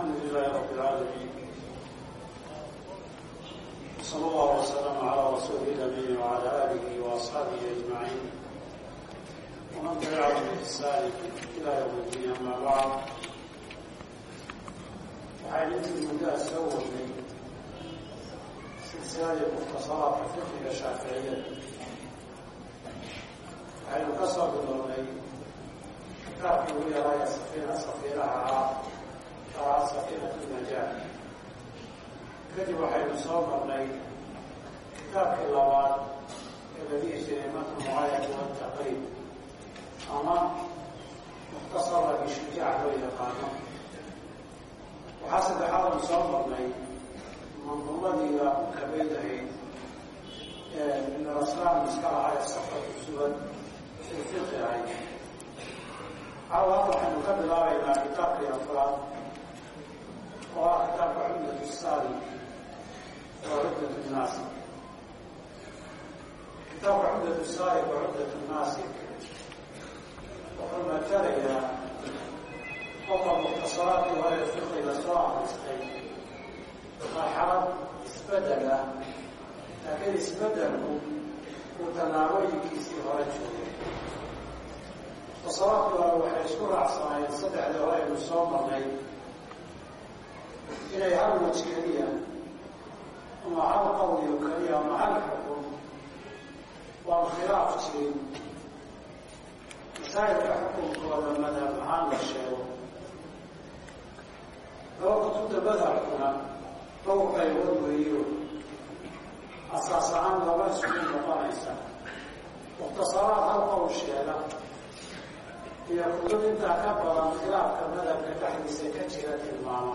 الحمد لله رب العالمين صلى الله وسلم على رسوله النبي وعلى آله وأصحابه أجمعين ومن تبعهم بإحسان إلى يوم الدين أما بعد waxaan intii muddaa soo warnay silsilada mukhtasaraadka fiqiga shaaficiyada waxaynu ka soo bilownay kitaabkii ugu yaraaye safiina safiiraha ah kadib waxaynu soo marnay kitaabkii labaad ee la dhihi jiray matnu mucaayati wataqriib ama mukhtasara bishujaac loo yaqaano. Waxaa saddexaadanu soo marnay manduumadiiga u kabaydahayd ee minaraslaan iska lahaa ee safatu sugan ee fiqi ahayd. Caawa waxaynu ka bilaabaynaa kitaabkii afraad oo ah kitaabka cumdatu saali wa cumdatu naasik kitaabka cumdatu saali wa cumdatu naasik wuxuu matalayaa qofka mukhtasaraadkii hore fiqiga soo akristay marxalad isbeddel ah laakiin isbedelku uu tallaabooyinkiisii hore joogay mukhtasaraadkii hore waxay isku raacsanaayeen saddexdii hore aynu soo marnay inay hal waj keliya ama hal qawliyo keliya ama hal xukun waan khilaaf jirin masaa'ilka xukunkooda madhab ahaan la sheego. Laba kutubta madhabkuna dhowr qaybood asaas ahaan laba isku noqonaysa. Mukhtasaraad hal qowl sheega iyo kutub intaa ka badan khilaafka madhabka dhexdiisa ka jira tilmaama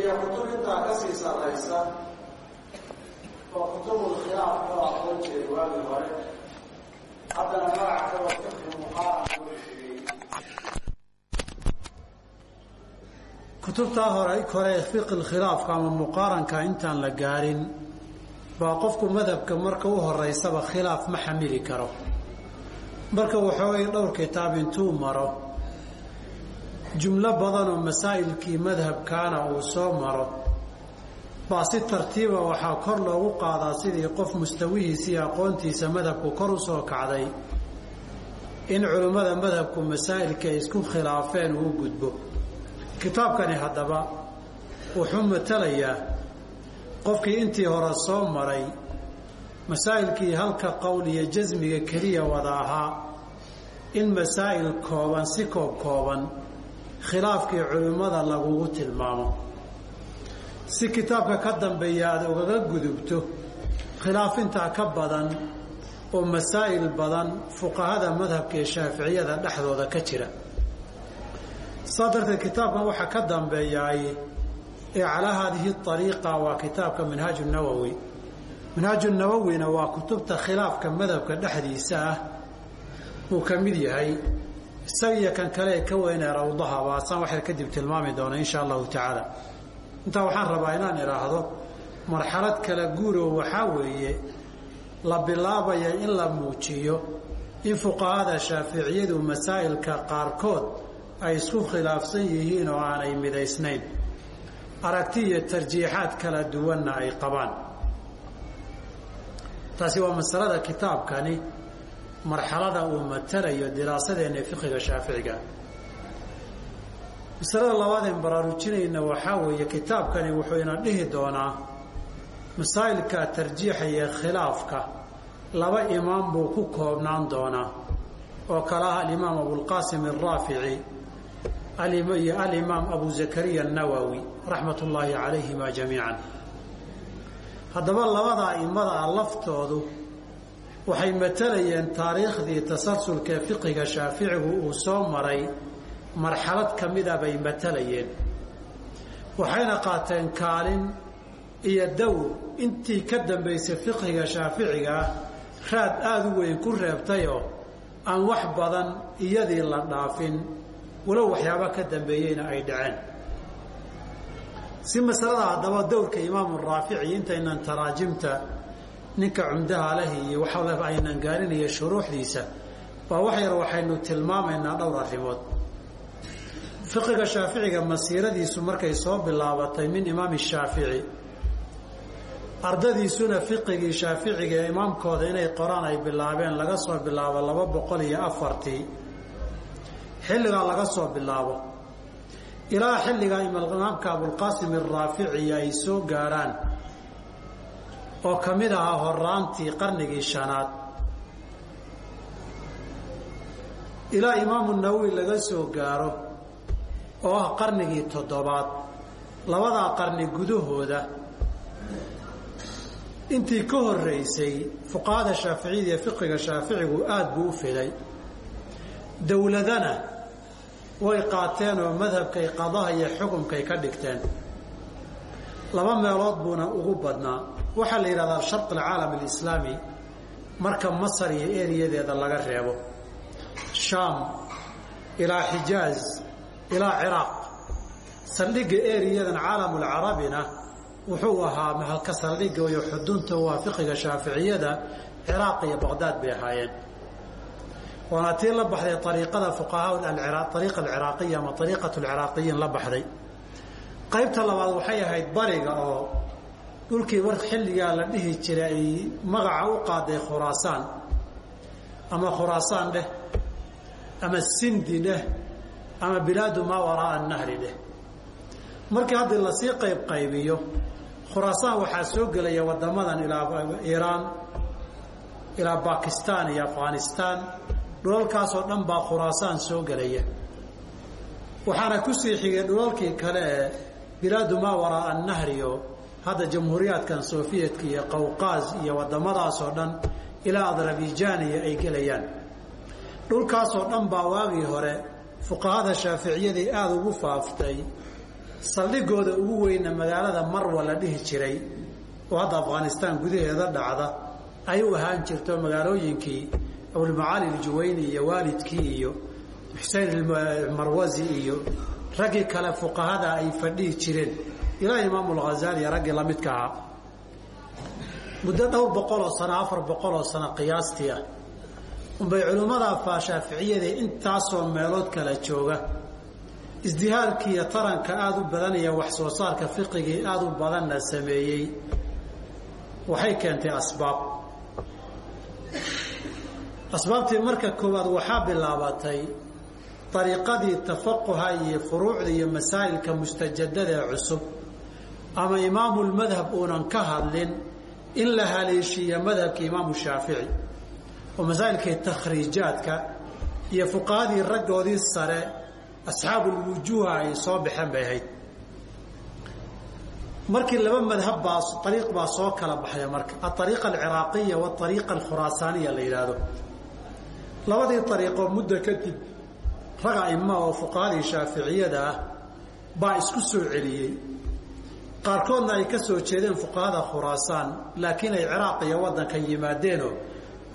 iyo kutub intaa ka sii sarraysa oo kutubul khilaaf loo aqoon jiray waagii hore haddana magac fiqhi muqaaran loo bixiyey kutubtaa hore kore fiqi khilaafka ama muqaaranka intaan la gaarin baa qofku madhabka marka u horeysaba khilaaf ma xamili karo marka waxoogay dhowr kitaab intuu maro. Jumlo badanoo masaa'ilkii madhabkaana uu soo maro. Baa si tartiiba waxaa kor loogu qaadaa sidii qof mustawihiisa iyo aqoontiisa madhabku kor u soo kacday. In culimmada madhabku masaa'ilka ay isku khilaafeen uu gudbo. Kitaabkani haddaba wuxuu matalayaa qofkii intii hore soo maray masaa'ilkii halka qowl iyo jasmiga keliya wada ahaa in masaa'il kooban si koob kooban khilaafkii culimmada lagugu tilmaamo. Si kitaabka ka dambeeya aada ugaga gudubto khilaaf intaa ka badan oo masaa'il badan fuqahada madhabka ee shaaficiyada dhexdooda ka jira. Saa darteed kitaabkan waxaa ka dambeeyaay ee calaa haadihi ariiqa waa kitaabka minhaaju nawowi minhaaju nawowina waa kutubta khilaafka madhabka dhexdiisa ah. Uu ka mid yahay isagiyo kan kale ee ka weynee rawdaha baasaan waxay kadib tilmaami doona insha allahu tacaala. Intaa waxaan rabaa inaan idhaahdo marxalad kala guuroo waxaa weeye la bilaabaya in la muujiyo in fuqahada shaaficiyadu masaa'ilka qaarkood ay isku khilaafsan yihiin oo aanay midaysnayn. Aragti iyo tarjiixaad kala duwanna ay qabaan taasi waa masalada kitaabkani marxalada uu matalayo diraasadeenna fiqiga shaaficiga. Masalada labaadeen baraarujinayna waxaa weeye kitaabkani wuxuu ina dhihi doonaa masaa'ilka tarjiixa iyo khilaafka. Laba imaam buu ku koobnaan doonaa oo kale ah alimaam abulqaasim alraafici iyo alimaam abu zakariya annawowi raxmat ullaahi calayhima jamiican haddaba labada a'immada ah laftoodu waxay matalayeen taariikhdii tasalsulka ee fiqiga shaaficigu uu soo maray marxalad ka mida bay matalayeen. Waxayna qaateen kaalin iyo dowr intii ka dambaysay fiqhiga shaaficiga ah raad aada u weyn ku reebtayoo aan wax badan iyadii la dhaafin walow waxyaaba ka dambeeyeyna ay dhaceen si masalada haddaba dowrka imaamu raafici intaynan taraajimta ninka cumdaha leh iyo waxa aynan gaarin shuruuxdiisa baa wax yar waxaynu tilmaamaynaa dhowr arrimood. Fiqiga shaaficiga masiiradiisu markay soo bilaabatay min imaami shaafici ardadiisuna fiqigii shaaficiga ee imaamkooda inay qoraan ay bilaabeen laga soo bilaabo laba boqol iyo afartii xilligaa laga soo bilaabo ilaa xilligaa imaamka abulqaasim araafici ay soo gaarhaan oo ka mid ahaa horaantii qarnigii shanaad. Ilaa imaamu nawowi laga soo gaaro oo ah qarnigii toddobaad labadaa qarni gudahooda intii ka horeysay fuqahada shaaficiyada iyo fiqiga shaaficigu aada buu u fiday. Dowladana way qaateen oo madhabkay qadaha iyo xukumkay ka dhigteen. Laba meelood buuna ugu badnaa. Waxaa la yidhahdaa shar alcaalam alislaami marka masar iyo eriyadeeda laga reebo. Shaam ilaa xijaaz ilaa ciraaq. Saldhigga eriyadan caalamulcarabina wuxuu ahaa mahalka saldhigga iyo xudunta waa fiqiga shaaficiyada ciraaq iyo baqdaad bay ahaayeen waana tii la baxday ariiqada fuqahaa ama ariiqat alciraaqiyiin la baxday. Qaybta labaad waxay ahayd bariga oo dhulkii war xilligaa la dhihi jiray ay magaca u qaaday khuraasaan ama khuraasaan dheh ama sindi dheh ama bilaadu maa waraaa nahri dheh. Markii haddii la sii qayb qaybiyo khuraasaan waxaa soo gelaya wadamadan ilaa iiraan ilaa bakistan iyo afghanistan dhulalkaasoo dhan baa khuraasaan soo gelaya. Waxaana ku sii xigay dhulalkii kale ee bilaadu maa waraaa annahri oo hadda jamhuuriyaadkan sofiyetka iyo qawqaaz iyo wadamadaasoo dhan ilaa adrabijaaniya ay gelayaan. Dhulkaasoo dhan baa waagii hore fuqahada shaaficiyadii aada ugu faaftay saldhigooda ugu weyna magaalada marwa la dhihi jiray oo hadda afghanistaan gudaheeda dhacda ay u ahaan jirto magaalooyinkii abulmacaali aljuwayni iyo waalidkii iyo xusein marwazi iyo raggii kale fuqahada ay fadhihi jireen. Ilaa imaamu lghazaali raggii lamidka ahaa. Muddo dhowr boqoloo sano afar boqoloo sano qiyaastii ah unbay culimmada faa shaaficiyada intaasoo meelood kala jooga. Isdihaarkiiyo taranka aada u badanaya wax soo saarka fiqigii aada u badanna sameeyey waxay keentay asbaab asbaabtii marka koowaad waxaa bilaabatay dariiqadii tafaquha iyo furuucda iyo masaa'ilka mustajadada ee cusub. Ama imaamulmadhab uunan ka hadlin in la haleeshiiya madhabka imaamu shaafici. Oo masaa'ilkii takhriijaadka iyo fuqahadii raggoodii sare asxaabulwujuuha ay soo baxeen bay ahayd. Markii laba madhab baa ariiq baa soo kala baxday marka. Aariiqa alciraaqiya waariiqa alkhuraasaaniya la yidhaahdo labadii ariiqoo muddo kadib rag aima oo fuqahadii shaaficiyada ah baa isku soo celiyey. Qaarkoodna ay ka soo jeedeen fuqahada khuraasaan laakiin ay ciraaq iyo waddanka yimaadeenoo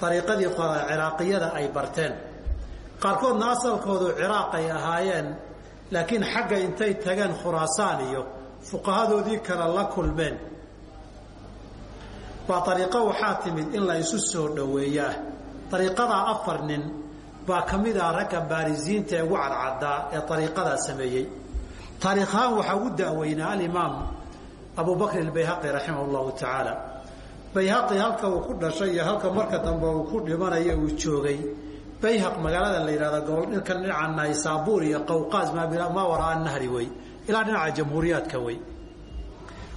ariiqadii ciraaqiyada ay barteen. Qaarkoodna asalkoodu ciraaq ay ahaayeen laakiin xagga intay tageen khuraasaan iyo fuqahadoodii kale la kulmeen. Baa ariiqo waxaa timid in la isu soo dhoweeyaa ariiqadaa afar nin baa ka mid ah ragga baarisiinta ee ugu cadcaddaa ee ariiqadaa sameeyey. Taariikh ahaan waxaa ugu da'weynaa alimaam abu albayhaqi raximah llahu tacaala. Bayhaqi halka uu ku dhashay iyo halka marka dambe uu ku dhimanayo uu joogay bayhaq magaalada la yidhahda goboldhilka dhinaca naysaabuur iyo qawqaas maa waraa nahri wey ilaa dhinaca jamhuuriyaadka wey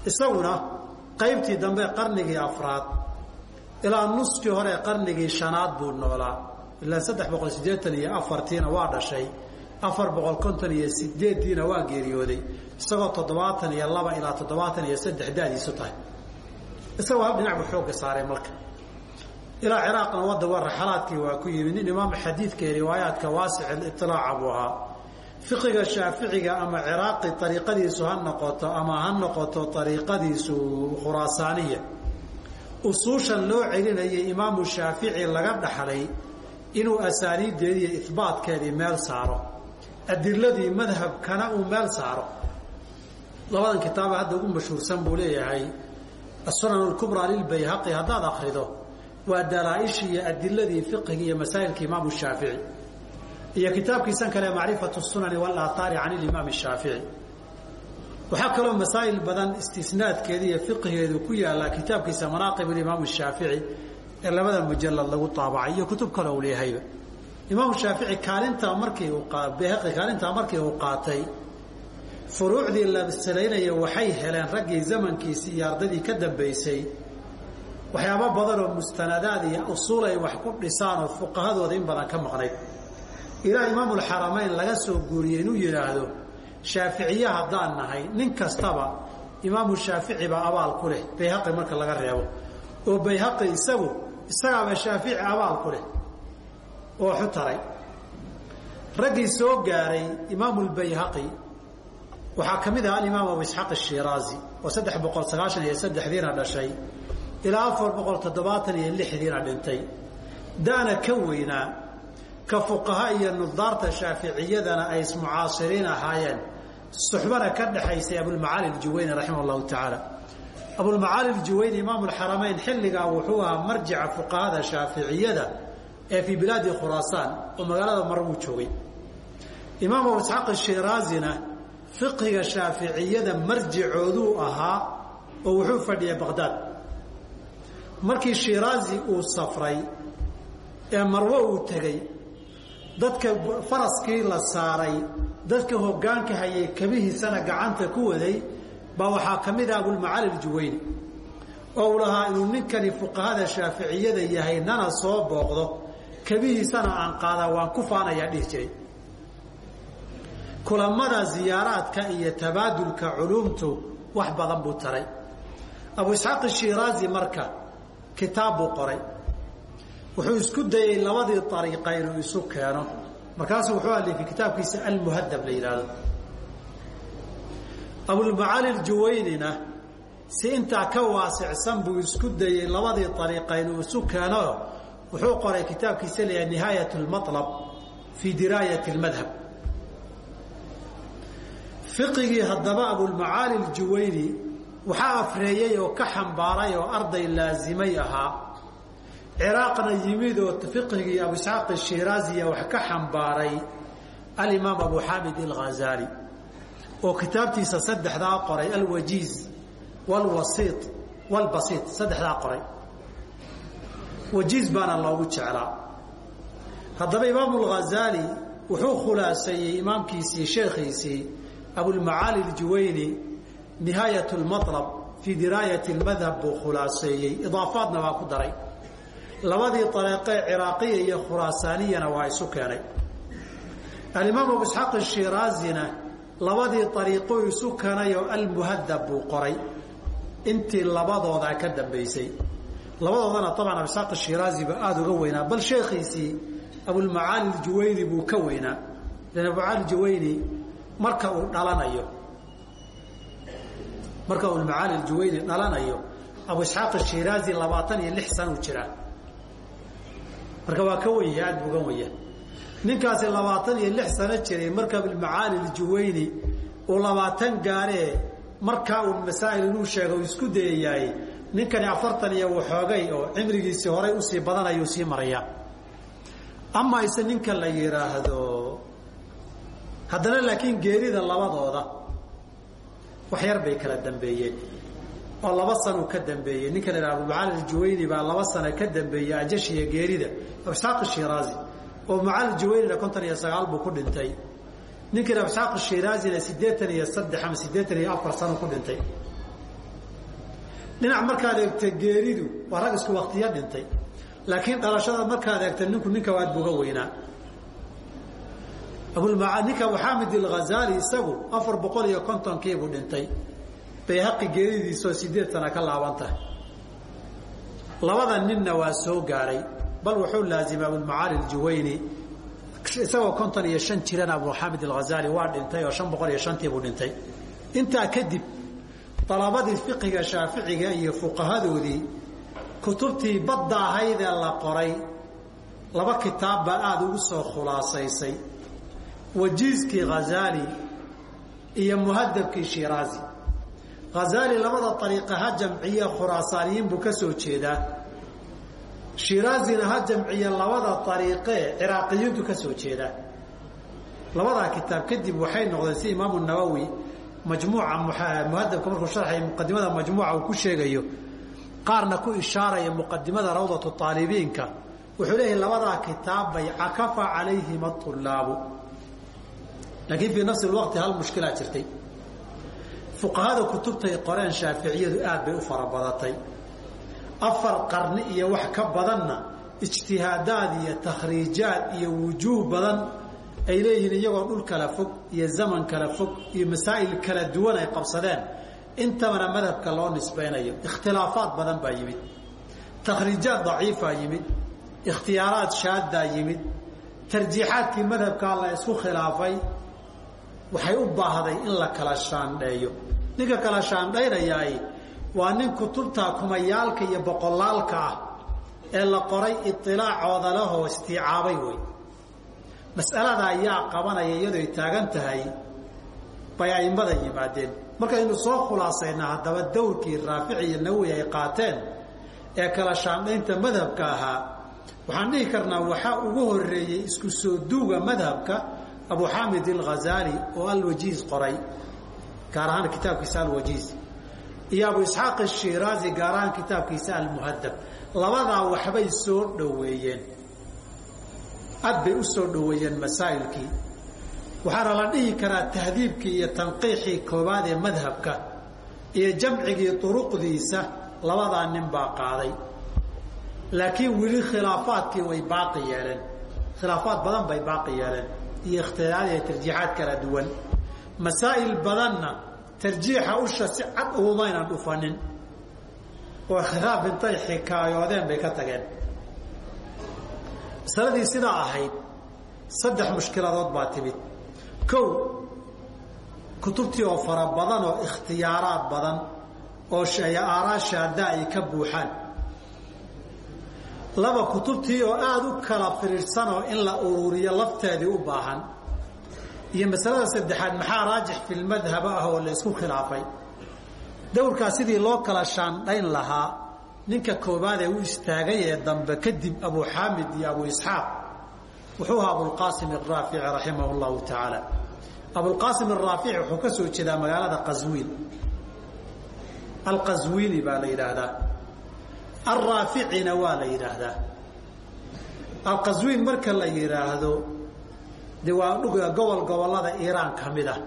isaguna qaybtii dambe qarnigii afraad ilaa nuskii hore qarnigii shanaad buu noolaa. Ilaa saddex boqol siddeetan iyo afartiina waa dhashay. Afar boqol konton iyo sideeddiina waa geeriyooday. Isagoo toddobaatan iyo laba ilaa toddobaatan iyo saddex daadiisu tahay. Isagoo hal dhinac buu xoogga saaray marka. Ilaa ciraaqna wadda waa waa ku yimid. Nin imaam xadiidka iyo riwaayaadka waasic itilaaca buu ahaa. Fiqiga shaaficiga ama ciraaqi ariiqadiisu ha noqoto ama ha noqoto ariiqadiisu khuraasaaniya usuushan loo celinayay imaamu shaafici laga dhaxlay inuu asaaniiddeedii iyo meel saaro. Adiladii madhabkana uu meel saaro. Labadan kitaaba hadda ugu mashhuursan buu leeyahay. Asunan lkubraa lilbayhaqi haddaad akrido waa dalaaishii iyo adiladii fiqhigi iyo masaa'ilka imaamu shaafici. Iyo kitaabkiisan kale macrifatu sunani walaathaari can ilimaam shaafici waxaa kaloo masaa'il badan istisnaadkeeda iyo fiqhigeedu ku yaallaa kitaabkiisa manaaqib imaam shaafici ee labada mujalad lagu taabacay iyo kutub kale uu leeyahayba imaamu shaafici kaalintaa markii uu bayhaqi kaalintaa markii uu qaatay furuucdii la salaynaya waxay heleen raggii zamankiisii iyo ardadii ka dambaysay waxyaabo badan oo mustanadaad iyo usuul ay wax ku dhisaan oo fuqahadooda in badan ka maqnayd. Ilaa imaamulxaramayn laga soo guuriyey inuu yidhaahdo shaaficiye haddaan nahay nin kastaba imaamu shaafici baa abaal ku leh. Bayhaqi marka laga reebo. Oo bayhaqi isagu isagaaba shaafici abaal ku leh. Oo xutaray. Raggii soo gaaray imaamulbayhaqi waxaa ka mid ah alimaam abu isxaaq ashiraazi oo saddex boqol sagaashan iyo saddexdiina dhashay ilaa afar boqol toddobaatan iyo lixdiina dhintay. Da'na ka weynaa ka fuqaha iyo nudaarta shaaficiyadana ay ismucaasiriin ahaayeen. Suxbana ka dhexaysay abulmacaali aljuwayni raximah llahu tacaala. Abulmacaali aljuwayni imaamu lxaramayn xilligaa wuxuu ahaa marjica fuqahada shaaficiyada ee fii bilaadi khuraasaan oo magaalada mar uu joogay. Imaam abu isxaaq ashiraazina fiqhiga shaaficiyada marjicooduu ahaa oo wuxuu fadhiyay baqdaad markii shiraazi uu safray ee marwo uu tegey dadka faraskii la saaray dadka hoggaanka hayay kabihiisana gacanta ku waday baa waxaa ka mid ah abulmacaali aljuwayni oo uu lahaa inuu ninkani fuqahada shaaficiyada yahay nana soo booqdo kabihiisana aan qaadaa waan ku faanayaa dhihi jiray. Kulamada ziyaaraadka iyo tabaadulka culuumtu wax badan buu taray. Abu isxaaq shiraazi marka kitaab buu qoray wuxuu isku dayey labadii ariiqa inuu isu keeno. Markaasuu wuxuu alifay kitaabkiisa almuhadab la yidhaahdo abulmacaali aljuwaynina si intaa ka waasicsan buu isku dayey labadii ariiqa inuu isu keeno wuxuu qoray kitaabkiisa la nihaayat lmalab fii diraayat lmadhab fiqigii haddaba abulmacaali aljuwayni waxaa afreeyey oo ka xambaaray oo arday laazimay ahaa ciraaqna yimid oo fiqhigii abu isxaaq shiraaziya wax ka xambaaray alimaam abu xaamid alghazali oo kitaabtiisa saddexdaa qoray alwajiiz walwasiit walbasiit saddexdaa qoray. Wajiiz baana loogu jeclaa. Haddaba imaamu alghazali wuxuu khulaaseeyey imaamkiisii sheekhiisii abulmacaali aljuwayni nihaayat lmalab fii diraayat lmadhab buu khulaaseeyey. Idaafaadna waa ku daray labadii ariiqee ciraaqiya iyo khuraasaaniyana waa isu keenay. Alimaam abu isxaaq shiraazina labadii ariiquu isu keenayoo almuhadab buu qoray. Intii labadoodaa ka dambaysay labadoodana abcan abu isxaaq shiraazi ba aada uga weynaa bal sheekhiisii abulmacaali aljuwayni buu ka weynaa. Lan abumacaali juwayni marka uu dhalanayo marka abulmacaali aljuwayni dhalanayo abu isxaaq shiraazi labaatan iyo lix sana u jiraa marka waa ka wenya aad buu ga wenya ninkaasi labaatan iyo lix sano jiray marka abulmacaali aljuwayni uu labaatan gaaree markaa uu masaa'il inuu sheega uu isku dayayaay ninkani afartan iyo waxoogay oo cimrigiisii horay u sii badanayuu sii maraya. Ama ise ninka la yidhaahdo haddana laakiin geerida labadooda wax yar bay kala dambeeyeen oo laba sanuu ka dambeeyey ninka la yidhaha abulmacaali aljuwayni baa laba sano ka dambeeyey ajashiya geerida abisxaaq shiraazi oo macaali juwaynina konton iyo sagaal buu ku dhintay. Ninkan abisxaaq shiraazina siddeetan iyo saddex ama siddeetan iyo afar sano ku dhintay. Dhinac markaad eegta geeridu waa rag isku waktiyo dhintay. Laakiin dhalashada markaad eegta ninku ninka waad buga weynaa. Ninka maxamed alghazali isagu afar boqol iyo kontonkiibuu dhintay bayhaqi geeridiisoo sideed sana ka laaban tahay. Labada ninna waa soo gaaray bal wuxuu laazimay abulmacaali aljuwayni isagoo konton iyo shan jirana abu xamid alghazali waa dhintay oo shan boqol iyo shantiibuu dhintay. Intaa kadib dalabadii fiqiga shaaficiga iyo fuqahadoodii kutubtii badda ahayd ee la qoray laba kitaab baa aada ugu soo khulaasaysay. Wajiiskii khazali iyo muhadabkii shiraazi khazali labada ariiqa ha jamciye khuraasaaniyiin buu ka soo jeedaa. Shiraazina ha jamciye labada ariiqee ciraaqiyiintu ka soo jeedaa. Labadaa kitaab kadib waxay noqdeen si imaamu nawowi majmuuca muhadabka markuu sharxaya muqadimada majmuuca uu ku sheegayo qaarna ku ishaaraya muqadimada rawdatu aalibiinka wuxuu leeyahay labadaa kitaab bay cakafa calayhima ulaabu laakiin fii nafsi waqti hal mushkilaa jirtay fuqahada kutubtay qoreen shaaficiyadu aad bay u farabadatay afar qarni iyo wax ka badanna ijtihaadaad iyo takhriijaad iyo wujuuh badan ay leeyihiin iyagoo dhul kala fog iyo zaman kala fog iyo masaa'il kala duwan ay qabsadeen. Intabana madhabka loo nisbaynayo. Ikhtilaafaad badan baa yimid. Takhriijaad daciifaa yimid. Ikhtiyaaraad shaaddaa yimid. Tarjiixaadkii madhabkaa la isku khilaafay waxay u baahday in la kala shaandheeyo. Ninka kala shaandhaynayaay waa nin kutubta kumayaalka iyo boqolaalka ah ee la qoray idilaacooda lahoo istiicaabay wey mas'alada ayaa qabanaya iyadoy taagan tahay bay a'immada yimaadeen. Markaynu soo khulaasaynaa haddaba dawrkii raafici iyo nawowi ay qaateen ee kala shaandhaynta madhabka ahaa waxaan dhihi karnaa waxaa ugu horeeyey isku soo duuga madhabka abu xamid alghazaali oo alwajiiz qoray gaar ahaan kitaabkiisa alwajiiz iyo abu isxaaq ashiraazi gaar ahaan kitaabkiisa almuhadab labadaa waxbay soo dhoweeyeen. Aad bay u soo dhoweeyeen masaa'ilkii. Waxaana la dhihi karaa tahdiibkii iyo tanqiixii koowaad ee madhabka iyo jamcigii duruqdiisa labadaa nin baa qaaday. Laakiin weli khilaafaadkii way baaqi yeeleen. Khilaafaad badan bay baaqi yeeleen iyo ikhtilaal iyo tarjiixaad kala duwan. Masaa'il badanna tarjiixa usha si cad ugumaynan dhufanin oo khilaaf intay xikaayoodeen bay ka tageen. Masaladii sidaa ahayd saddex mushkiladood baa timid. Kow kutubtii oo fara badan oo ikhtiyaaraad badan oo aaraa shaada ay ka buuxaan laba kutubtii oo aada u kala firiirsan oo in la ururiyo lafteedii u baahan. Iyo masalada saddexaad maxaa raajix filmadhaba ah oo la isku khilaafay? Dowrkaa sidii loo kala shaandhayn lahaa ninka koobaad ee u istaagay ee dambe kadib abu xaamid iyo abu isxaaq wuxuu ahaa abulqaasim araafici raximah llahu tacaala. Abulqaasim araafici wuxuu ka soo jeedaa magaalada qaswiin alqaswiini baa la yidhaahdaa alraaficina waa la yidhaahdaa. Alqaswiin marka la yidhaahdo de waa gobol gobollada iiraan ka mid ah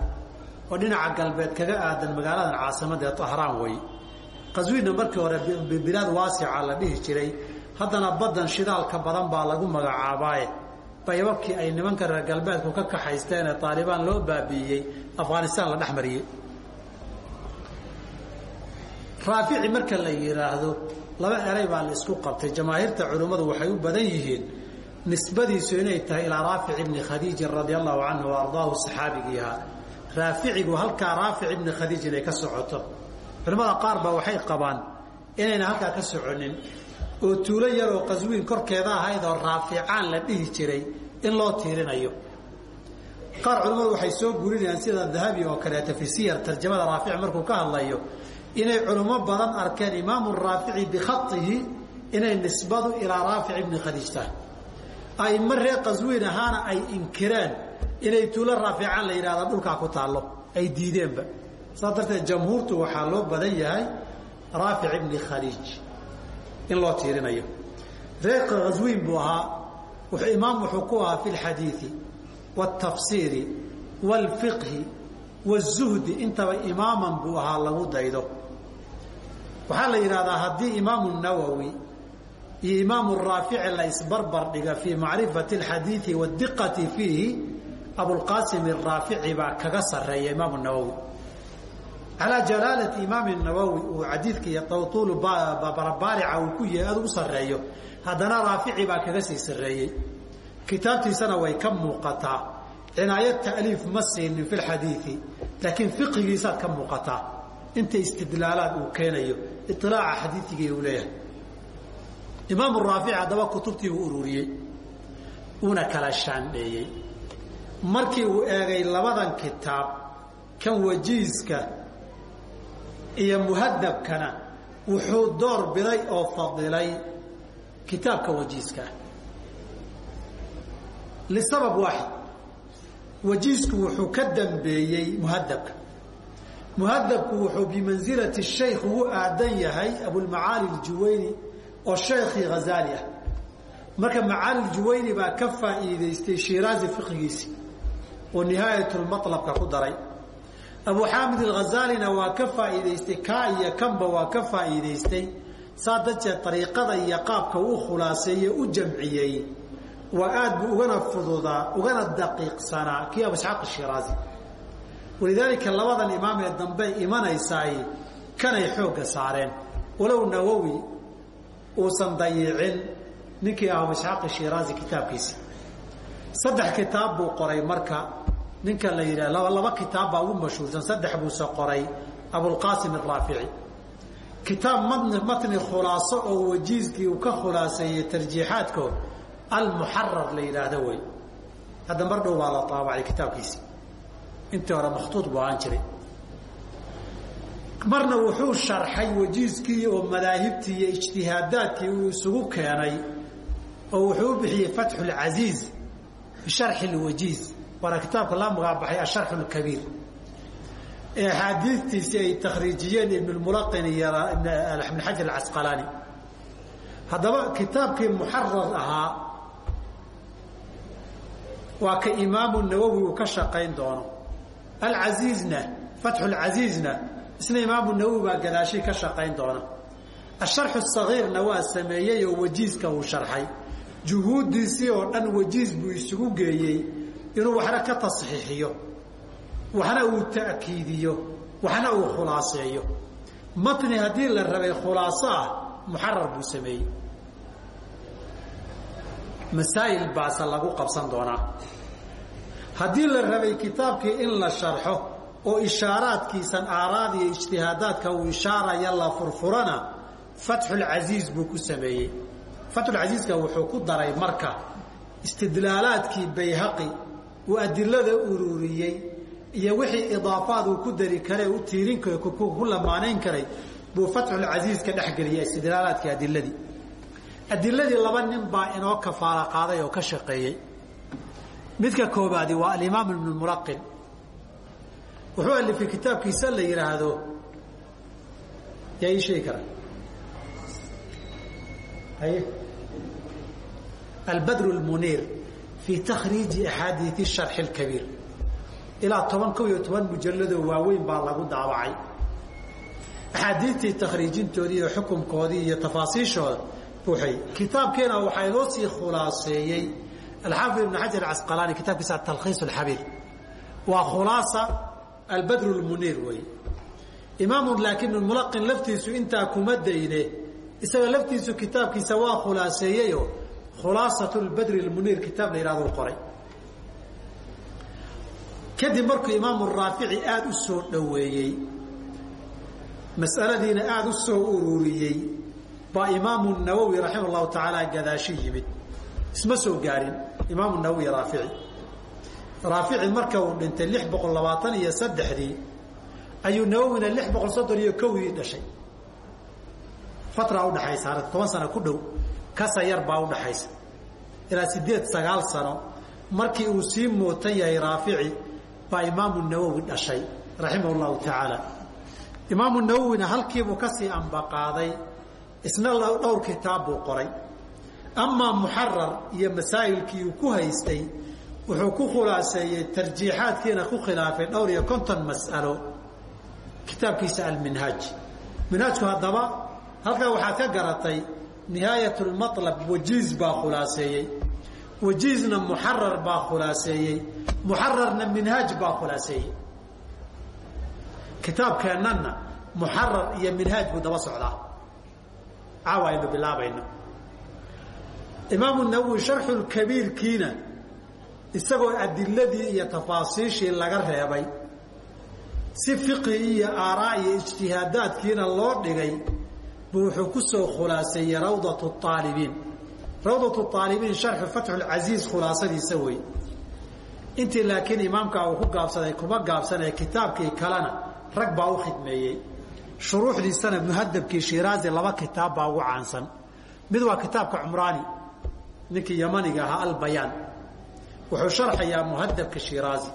oo dhinaca galbeed kaga aadan magaaladan caasimada ee tahraan wey qaswiinna markii hore bilaad waasica la dhihi jiray haddana baddan shidaalka badan baa lagu magacaabaaye. Baybabkii ay nimanka reer galbeedku ka kaxaysteen ee taalibaan loo baabi'iyey afghanistaan la dhex mariyey raafici marka la yidhaahdo laba eray baa la isku qabtay. Jamaahiirta culimmadu waxay u badan yihiin nisbadiisu inay tahay ilaa raafic ibni khadiijin radia allahu canhu wa ardaahu saxaabigiihaa raaficigu halkaa raafic ibni khadiij inay ka socoto. Culimmada qaar baa waxay qabaan inayna halkaa ka soconin oo tuulo yaroo qaswiin korkeeda ahayd oo raaficaan la dhihi jiray in loo tiirinayo. Qaar culimmadu waxay soo gurinayaan sida dahabi oo kaleeto fi siyar tarjamada raafic markuu ka hadlayo inay culimo badan arkeen imaamu raafici bikhaihi inay nisbadu ilaa raafic ibni khadiij tahay aimo reer qaswiin ahaana ay inkireen inay tuulo raaficaan la yidhahda dhulkaa ku taallo ay diideenba saas darteed jamhuurtu waxaa loo badan yahay raafic ibni khaliij in loo tiirinayo reer qaswiin buu ahaa imaam wuxuu ku ahaa fi lxadiidi wاtafsiiri wاlfiqhi wالzuhdi intaba imaaman buu ahaa lagu daydo waxaa la yidhahdaa haddii imaamu nawowi iyo imaamu raafici la isbarbar dhiga fii macrifati اlxadiidi wاdiqati fiihi abulqaasim araafici baa kaga sareeya imaamu nawowi calaa jalaalati imaami nawowi uu xadiidka iyo tawtuulu barabaarica uu ku yahay aad u sareeyo haddana raafici baa kaga sii sareeyey kitaabtiisana way ka muuqataa. Cinaayad ta'liif ma siinin fi lxadiidi laakiin fiqigiisaad ka muuqataa inta istidlaalaad uu keenayo iilaaca xadiiigii uu leeyahay. Imaamu raafici haddaba kutubtii uu ururiyey uuna kala shaandheeyey. Markii uu eegay labadan kitaab kan wajiiska iyo muhadabkana wuxuu door biday oo fadilay kitaabka wajiiska lisabab waaxid wajiisku wuxuu ka dambeeyey muhadabka muhadabku wuxuu bimansilati shaykh ugu aadan yahay abulmacaali aljuwayni oo sheekhii ghazaali ah. Marka macaali aljuwayni baa ka faa'iidaystay shiraazi fiqigiisi oo nihaayatulmalabka ku daray. Abu xaamid alghazaalina waa ka faa'iidaystay kaa iyo kanba waa ka faa'iidaystay. Saa darteed ariiqada iyo qaabka u khulaaseeye u jamciyey waa aad buu ugana fududaa ugana daqiiqsanaa. Kii abu isxaaq ashiraazi walidaalika labadan imaam ee dambe imanaysaay kanay xoogga saareen. Walow nawowi uusan dayiicin ninkii abu isxaaq ashiraazi kitaabkiisa saddex kitaab buu qoray marka ninka la yidhah laba laba kitaab baa ugu mashhuursan saddex buuse qoray abulqaasim araafici kitaab matni khulaaso oo wajiiskii uu ka khulaaseeyey tarjiixaadkood almuxarar la yidhaahdo wey. Hadda mar dhow baa la taabacay kitaabkiisi intii hore makhtuud buu ahaan jiray. Marna wuxuu sharxay wajiiskii oo madaahibtii iyo ijtihaadaadkii uu isugu keenay oo wuxuu bixiyey fatxu lcasiiz bisharxi lwajiiz waana kitaabka la magacbaxay asharxu lkabiir ee axaadiistiisii ay takhriijiyeen ibnulmulaqin iyo ibn alcasqalaani haddaba kitaabkii muxarar ahaa waa ka imaamu nawowi uu ka shaqayn doono alcasiizna fatxu lcasiizna isna imaamu nawowi baa gadaashii ka shaqayn doona asharxu sagiirna waa sameeyey oo wajiiska uu sharxay juhuuddiisii oo dhan wajiis buu isugu geeyey inuu waxna ka tasxiixiyo waxna uu ta'kiidiyo waxna uu khulaaseeyo matni haddii la rabay khulaaso ah muxarar buu sameeyey masaa'il baase lagu qabsan doonaa haddii la rabay kitaabkii in la sharxo oo ishaaraadkiisan aaraad iyo ijtihaadaadka uu ishaaraya la furfurana fatxulcasiiz buu ku sameeyey. Fatxulcasiizka wuxuu ku daray marka istidlaalaadkii bayhaqi uu adilada ururiyey iyo wixii idaafaad uu ku dari kare u tiirin ku lamaanayn karay buu fatxulcasiiz ka dhexgeliyay istidlaalaadkii adiladii adiladii laba nin baa inoo kafaala qaaday oo ka shaqeeyey midka koobaadi waa alimaam ibn mulaqin wuxuu alifay kitaabkiisa la yidhaahdo yaa ii sheegi kara haye albadr lmuniir fii takhriiji axaadiii sharxi اkabiir ilaa toban kow iyo toban mujalladoo waaweyn baa lagu daabacay. Axaadiistii takhriijintoodii iyo xukumkoodii iyo tafaasiishooda buuxay. Kitaabkeena waxaa inoo sii khulaaseeyey alxaafid ibn xajar casqalaani kitaabkiisa atalkhiis اxabiir waa khulaasa albadr lmuniir wey imaamu laakiin mulaqin laftiisu intaa kuma dayne isaga laftiisu kitaabkiisa waa khulaaseeyeyo khulaasat lbadri lmuniir kitaab la yihahdo qoray kadib markuu imaamu raafici aada u soo dhoweeyey mas'aladiina aada u soo ururiyey baa imaamu nawowi raxima llahu tacaala gadaashi yimid isma soo gaarin. Imaamu nawowi raafici. Raafici marka uu dhintay lix boqol labaatan iyo saddexdii ayuu nawowina lix boqol soddon iyo kowdii dhashay. Fatra udhaxaysa toban sano ku dhow kasa yar baa udhaxaysa ilaa sideed sagaal sano markii uu sii mootan yahay raafici baa imaamu nawowi dhashay raximah llahu tacaala. Imaamu nawowina halkiibuu ka sii ambaqaaday isna dhowr kitaab buu qoray amaa muxarar iyo masaa'ilkii uu ku haystay wuxuu ku khulaaseeyey tarjiixaadkiina ku khilaafay dhowr iyo konton mas'alo. Kitaabkiisa alminhaaj. Minhaajku haddaba halkaa waxaad ka garatay nihaayat lmalab wajiiz baa khulaaseeyey. Wajiizna muxarar baa khulaaseeyey. Muxararna minhaaj baa khulaaseeyey. Kitaabkeennana muxarar iyo minhaaj buu daba socdaa. Caawa aynu bilaabayno imaamu nawowi sharxu kabiirkiina isagoo adiladii iyo tafaasiishii laga reebay si fiqi iyo aaraa iyo ijtihaadaadkiina loo dhigay buu wuxuu ku soo khulaaseeyey rawdat aalibiin rawdat aalibiin sharxu fatxulcasiiz khulaasadiisa wey intii laakiin imaamka uu ku gaabsaday kuma gaabsanee kitaabkii kalena rag baa u khidmeeyey. Shuruuxdiisana muhadabkii shiraazi laba kitaab baa ugu caansan. Mid waa kitaabka cumraani ninkii yamaniga ahaa albayaan. Wuxuu sharxayaa muhadabka shiraazi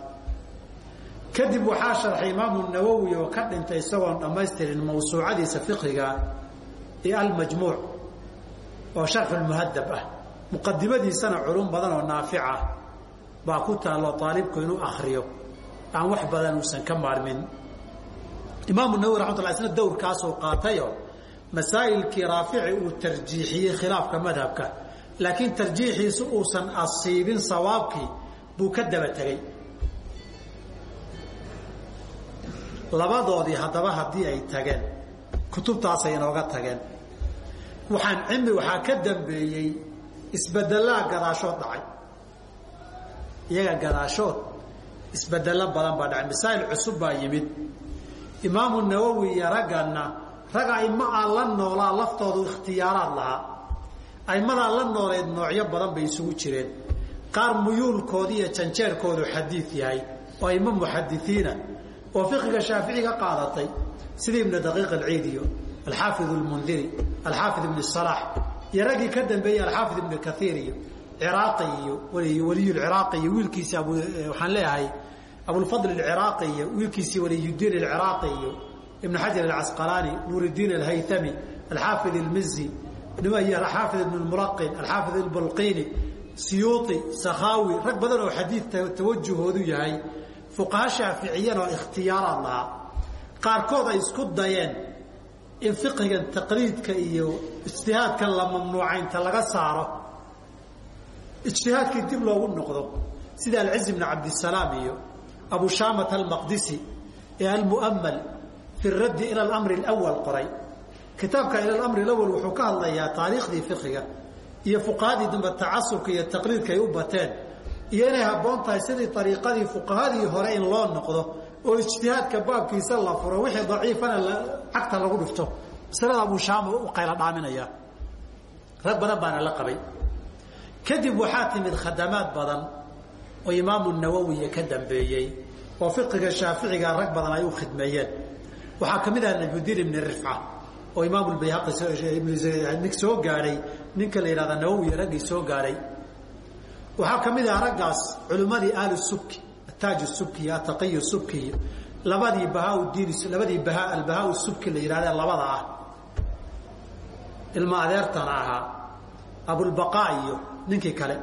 kadib waxaa sharxay imaamu nawowi oo ka dhintay isagoon dhammaystirin mawsuucadiisa fiqiga ee almajmuuc oo sharxulmuhadab ah. Muqadimadiisana culum badan oo naafica baa ku taalloo aalibku inuu akriyo aan wax badan uusan ka maarmin. Imaamu nawowi raxmat lla isna dowrkaasuu qaatayoo masaa'ilkii raafici uu tarjiixiyey khilaafka madhabka laakiin tarjiixiisu uusan asiibin sawaabkii buu ka daba tegey labadoodii haddaba haddii ay tageen kutubtaasay inooga tageen. Waxaan cilmi waxaa ka dambeeyey isbedelaa gadaashood dhacay. Iyaga gadaashood isbedelo badan baa dhacay. Masaa'il cusub baa yimid. Imaamu nawowi iyo ragganna rag aimo aan la noolaa laftoodu ikhtiyaaraad lahaa aimadaa la nooleed noocyo badan bay isugu jireen. Qaar muyuulkooda iyo janjeerkoodu xadiid yahay oo aimo muxadisiina oo fiqiga shaafici ka qaadatay. Sida ibnu daqiiq alciid iyo alxaafid lmundiri alxaafid ibn salaax iyo raggii ka dambeeyey alxaafid ibn kaiir iyo ciraaqi iyo waliyulciraaqi iyo wiilkiisi waxaan leeyahay abulfadl alciraaqi iyo wiilkiisii waliyudiin alciraaqi iyo ibn xajar alcasqalaani nuuridiin alhaytami alxaafid almizi alxaafid ibn lmulaqin alxaafid albulqini siyuuطi sakhaawi rag badan oo xadiid tawajuhoodu yahay. Fuqaha shaaficiyan oo ikhtiyaaraad lahaa. Qaarkood ay isku dayeen in fiqigan taqliidka iyo ijtihaadkan la mamnuucaynta laga saaro. Ijtihaadkii dib loogu noqdo sida alciz bn cabdisalaam iyo abu shaamat almaqdisi ee almu'amal fi raddi ila alamri alawal qoray kitaabka ila alamri alawal wuxuu ka hadlayaa taariikhdii fiqiga iyo fuqahadii dambe tacasubka iyo taqliidka ay u bateen iyo inay habboon tahay sidii ariiqadii fuqahadii hore in loo noqdo oo ijtihaadka baabkiisa la furo wixii daciifana cagta lagu dhifto masalada abuu shaama u qayla dhaaminaya. Rag badan baana la qabay. Kadib waxaa timid khadamaad badan oo imaamu nawowiya ka dambeeyey oo fiqiga shaaficiga rag badan ay u khidmeeyeen. Waxaa ka mid aha nabiudiin ibni rifca oo imaamu bayhaqi soo gaadhay ninka la yidhahda nawowi raggii soo gaadhay waxaa ka mid aha raggaas culimmadii ahlu subki ataaj subki ataqiy subki labadii bahaadiin labadii baha albahaa subki la yidhahde labada ah. Ilma adeertana ahaa abulbaqaa iyo ninkii kale.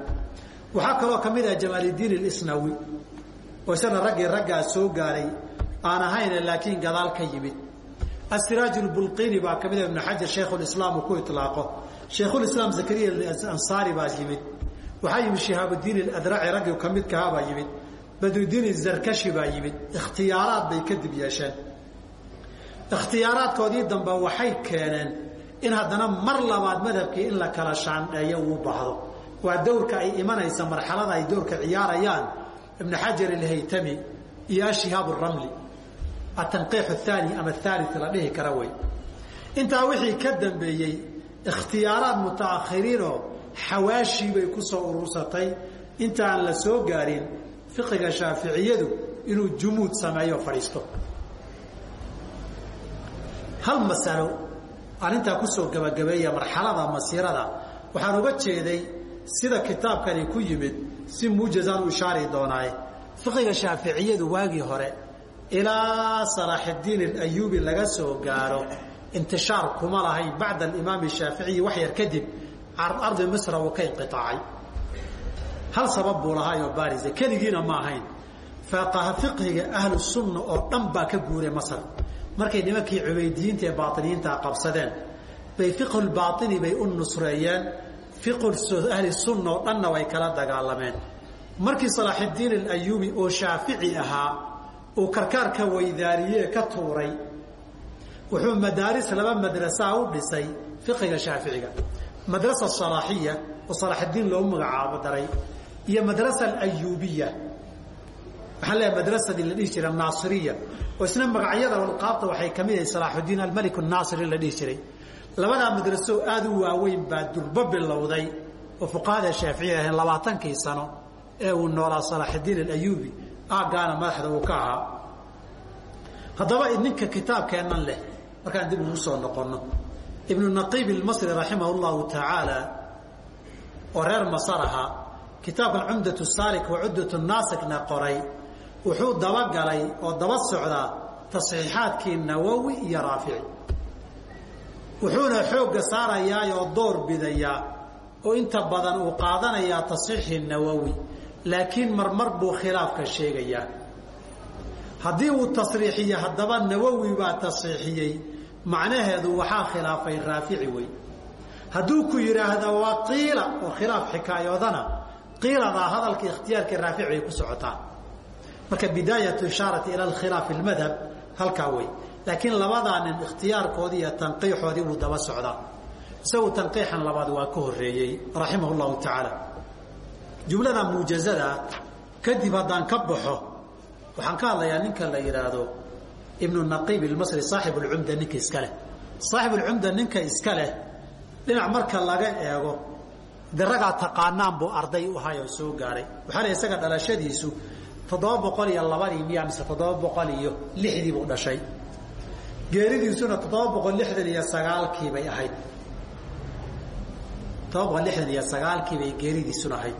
Waxaa kaloo ka mid ah jamaaliddiin اlisnawi oo isana raggii raggaa soo gaaray aan ahayne laakiin gadaal ka yimid asiraaj lbulqiini baa ka mid ah ibnu xajar shaykhulislaam uu ku ilaaqo shaykhulislaam zakariya ansaari baa yimid. Waxaa yimid shihaabudiin iladraci raggii ka mid kahaa baa yimid. Badrudiin izarkashi baa yimid. Ikhtiyaaraad bay kadib yeesheen. Ikhtiyaaraadkoodii dambe waxay keeneen in haddana mar labaad madhabkii in la kala shaandheeyo uu baahdo. Waa dowrka ay imanaysa marxalada ay dowrka ciyaarayaan ibnu xajar alhaytami iyo ashihaab ramli atanqiix aani ama aali la dhihi kara wey intaa wixii ka dambeeyey ikhtiyaaraad mutaakhiriinoo xawaashii bay ku soo urursatay intaan la soo gaarin fiqiga shaaficiyadu inuu jumuud sameeyo fadhiisto hal masalo arrintaa ku soo gabagabeeya marxalada masiirada waxaan uga jeeday sida kitaabkani ku yimid si muujazaan u ishaari doonaaye fiqiga shaaficiyadu waagii hore ilaa salaaxiddiin alayuubi laga soo gaaro intishaar kuma lahayn bacda alimaami shaaficiyi wax yar kadib ardi misra uu ka inqiaacay hal sabab buu lahaayoo baarisa keligiina ma ahayn. Faaqaha fiqhiga ahlu sunna oo dhan baa ka guuray masar. Markay nimankii cubaydiyiinta ee baatiniyiinta qabsadeen bay fiqhulbaaini bay u nusreeyeen fiqhu sunna oo dhanna way kala dagaalameen. Markii salaaxiddiin alayuubi oo shaafici ahaa uu karkaarka weydaariyee ka tuuray wuxuu madaaris laba madrasaa u dhisay fiqiga shaaficiga. Madrasa salaaxiya oo salaaxiddiin loogu magacaabo daray iyo madrasa alayuubiya waxaan leeyahay madrasadii la dhihi jiray annaasiriya oo isna magacyada alqaabta waxay ka mid yahay salaaxuddiin almalik annaasiri la dhihi jiray. Labadaa madraso aada u waaweyn baa durbo bilowday oo fuqahada shaaficiya ahayn labaatankii sano ee uu noolaa salaaxiddiin alayuubi aaggaana madaxda uu ka ahaa. Haddaba ninka kitaabkeennan leh markaan dib ugu soo noqonno ibnu naqiib ilmasri raximah llahu tacaala oo reer masar ahaa kitaabkan cumdatu saalik wa cudatu naasikna qoray wuxuu dabagalay oo daba socdaa tasxiixaadkii nawowi iyo raafici. Wuxuuna xoogga saarayaa oo door bidayaa oo inta badan uu qaadanayaa tasxiixii nawowi laakiin marmar buu khilaafka sheegayaa haddii uu tasriixiyo haddaba nawowi baa tasxiixiyey macnaheedu waxaa khilaafay raafici wey hadduu ku yidhaahda waa qiila oo khilaaf xikaayoodana qiiladaa hadalka ikhtiyaarkii raafici bay ku socotaa marka bidaayatu ishaarati ila alkhilaafi almadhab halkaa wey laakiin labadaa nin ikhtiyaarkoodii iyo tanqiixoodii buu daba socdaa. Isagu tanqiixan labaad waa ka horeeyey raximah llahu tacaala jumlada muujazada kadib haddaan ka baxo waxaan ka hadlayaa ninka la yidhaahdo ibnu naqiib ilmasri saaxib ulcumda ninka iska leh. Saaxib ulcumda ninka iska leh dhinac marka laga eego de ragaa taqaanaan buu arday u ahay oo soo gaaray. Waxaa la isaga dhalashadiisu toddoba boqol iyo labadii miya mise toddoba boqol iyo lixdii buu dhashay. Geeridiisuna toddoba boqol lixdan iyo sagaalkii bay ahayd. Toddoba boqol lixdan iyo sagaalkii bay geeridiisuna ahayd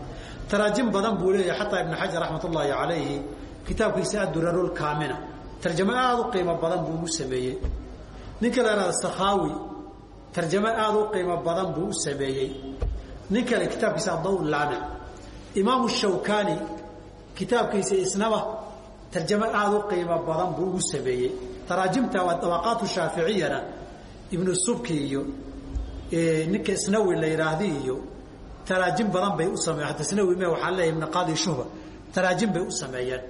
taraajim badan buu leeyahay xataa ibnu xajar raxmat ullaahi calayhi kitaabkiisa adurarulkaamina tarjamo aada u qiimo badan buu u sameeyey. Ninka la ihahdo sakhaawi tarjamo aada u qiimo badan buu u sameeyey. Nin kale kitaabkiisa addaw laamic imaamu shawkani kitaabkiisa isnaba tarjamo aada u qiimo badan buu ugu sameeyey. Taraajimta waa dabaqaatu shaaficiyana ibnu subki iyo ninka isnawi la yidhaahdi iyo taraajim badan bay u sameeyen hata isnawi me waxaa leeyahy ibn qaadi shuhba. Taraajim bay u sameeyeen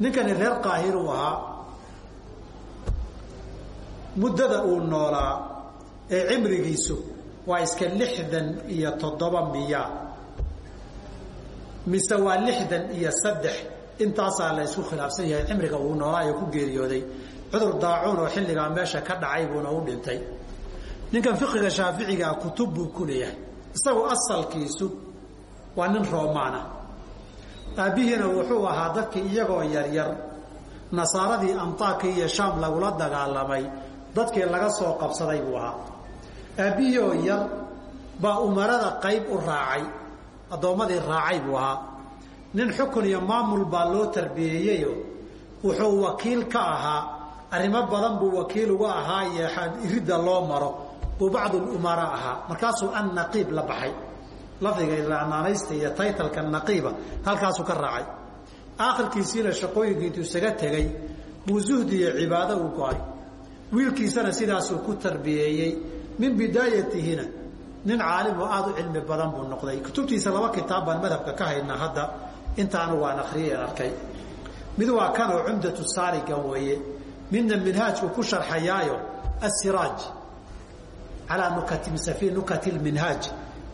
ninkani reer qaahiruu ahaa muddada uu noolaa ee cimrigiisu waa iska lixdan iyo toddoba miya. Mise waa lixdan iyo saddex. Intaasaa la isku khilaafsan yahay cimriga uu noolaa ee ku geeriyooday. Cudur daacuun oo xilligaa meesha ka dhacay buuna u dhintay. Ninkan fiqiga shaaficigaa kutub buu ku leeyahay isagu asalkiisu waa nin roomaana. Aabbihiina wuxuu ahaa dadkii iyagoo yaryar. Nasaaradii antaaki iyo shaam lagula dagaalamay. Dadkii laga soo qabsaday buu ahaa. Aabbihii oo yar baa umarada qayb u raacay. Addoommadii raacay buu ahaa. Nin xukun iyo maamul baa loo tarbiyeeyeyo. Wuxuu wakiil ka ahaa. Arrimo badan buu wakiil uga ahaa iyo iridda loo maro buu bacdulumara ahaa. Markaasuu an naqiib la baxay. Lafdiga ilaanaanaysta iyo taytalka naqiiba halkaasuu ka raacay. Aakhirkiisiina shaqooyinka intuu isaga tegey buu zuhdi iyo cibaado u go'ay. Wiilkiisana sidaasuu ku tarbiyeeyey. Min bidaayatihina nin caalim oo aada u cilmi badan buu noqday. Kutubtiisa laba kitaab baan madhabka ka haynaa hadda. Inta anugu aan akriyeen arkay. Mid waa kanoo cumdatu saarigan weeye. Midna minhaajku ku sharxayaayo asiraaj calaa nukati nukati lminhaaj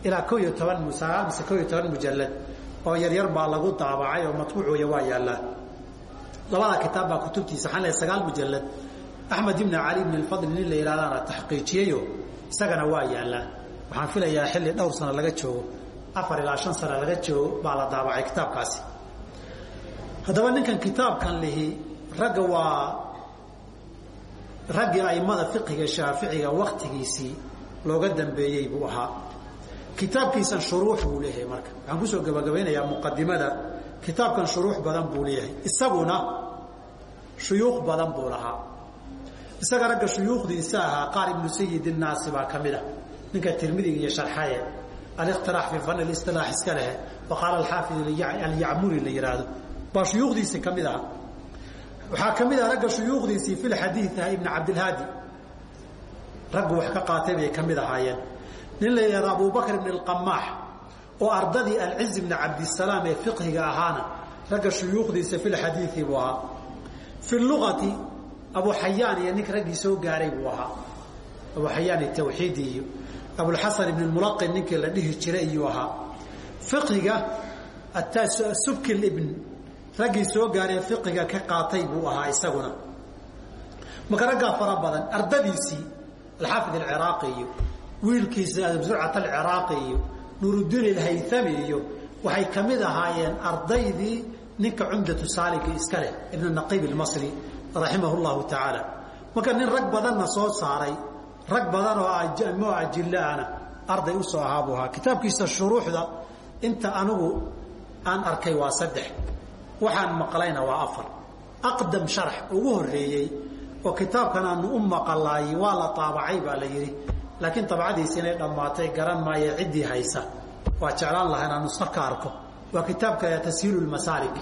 ilaa ko iyo toban sagaal mise ko iyo toban mujalad oo yaryar baa lagu daabacay oo matbuucooya waa yaallaa. Labada kitaab baa kutubtiisa waxaan leehay sagaal mujalad axmed ibn cali ibn lfadli nin la yidhahdaana taxqiijiyeyo isagana waa yaallaa. Waxaan filayaa xilli dhowr sano laga joogo afar ilaa shan sano laga joogo baa la daabacay kitaabkaasi. Haddaba ninkan kitaabkan lihi ragga waa raggii aimada fiqiga shaaficiga waktigiisii looga dambeeyey buu ahaa. Kitaabkiisan shuruux buu leeyahay marka. Waxaan ku soo gabagabaynayaa muqadimada kitaabkan shuruux badan buu leeyahay. Isaguna shuyuukh badan buu lahaa. Isaga ragga shuyuukhdiisa ahaa qaar ibnu sayid innaasi baa ka mid a ninka tirmidiga iyo sharxaye. Alikhtiraax fi fan listilaax iska lehe. Wa qaala alxaafid alyacmuri la yidhaahdo baa shuyuukhdiisii ka mid ahaa waxaa ka mid ah ragga shuyuukhdiisii fi lxadiid ah ibn cabdilhaadi. Raggu wax ka qaatay bay ka mid ahaayeen. Nin la yidhahdo abubakr ibn alqamaax oo ardadii alciz ibni cabdisalaam ee fiqhiga ahaana ragga shuyuukhdiisa fi lxadiidi buu ahaa. Fi luati abu xayaan iyo nink raggii soo gaaray buu ahaa. Abu xayaan tawxiidi iyo abulxasan ibn mulaqin ninkii la dhihi jiray iyuu ahaa. Fiqiga subki ibn raggii soo gaaray fiqiga ka qaatay buu ahaa isaguna. Marka raggaa fara badan ardadiisii alxaafid alciraaqi iyo wiilkiisa zurcat alciraaqi iyo nuuruddiin alhaythami iyo waxay ka mid ahaayeen ardaydii ninka cumdatu saaliga iska leh ibn naqiib almasri raximah llahu tacaala marka nin rag badanna soo saaray rag badan oo mo ajilaana arday u soo ahaa buu ahaa. Kitaabkiisa shuruuxda inta anigu aan arkay waa saddex waxaan maqlayna waa afar. Aqdam sharax ugu horeeyey oo kitaabkan aanu u maqalaayey waa la taabacay baa la yidhi. Laakiin tabcadiisi inay dhammaatay garan maayo ciddii haysa. Waa jeclaan lahaa inaan nusqo ka arko. Waa kitaabka tashiilu lmasaalik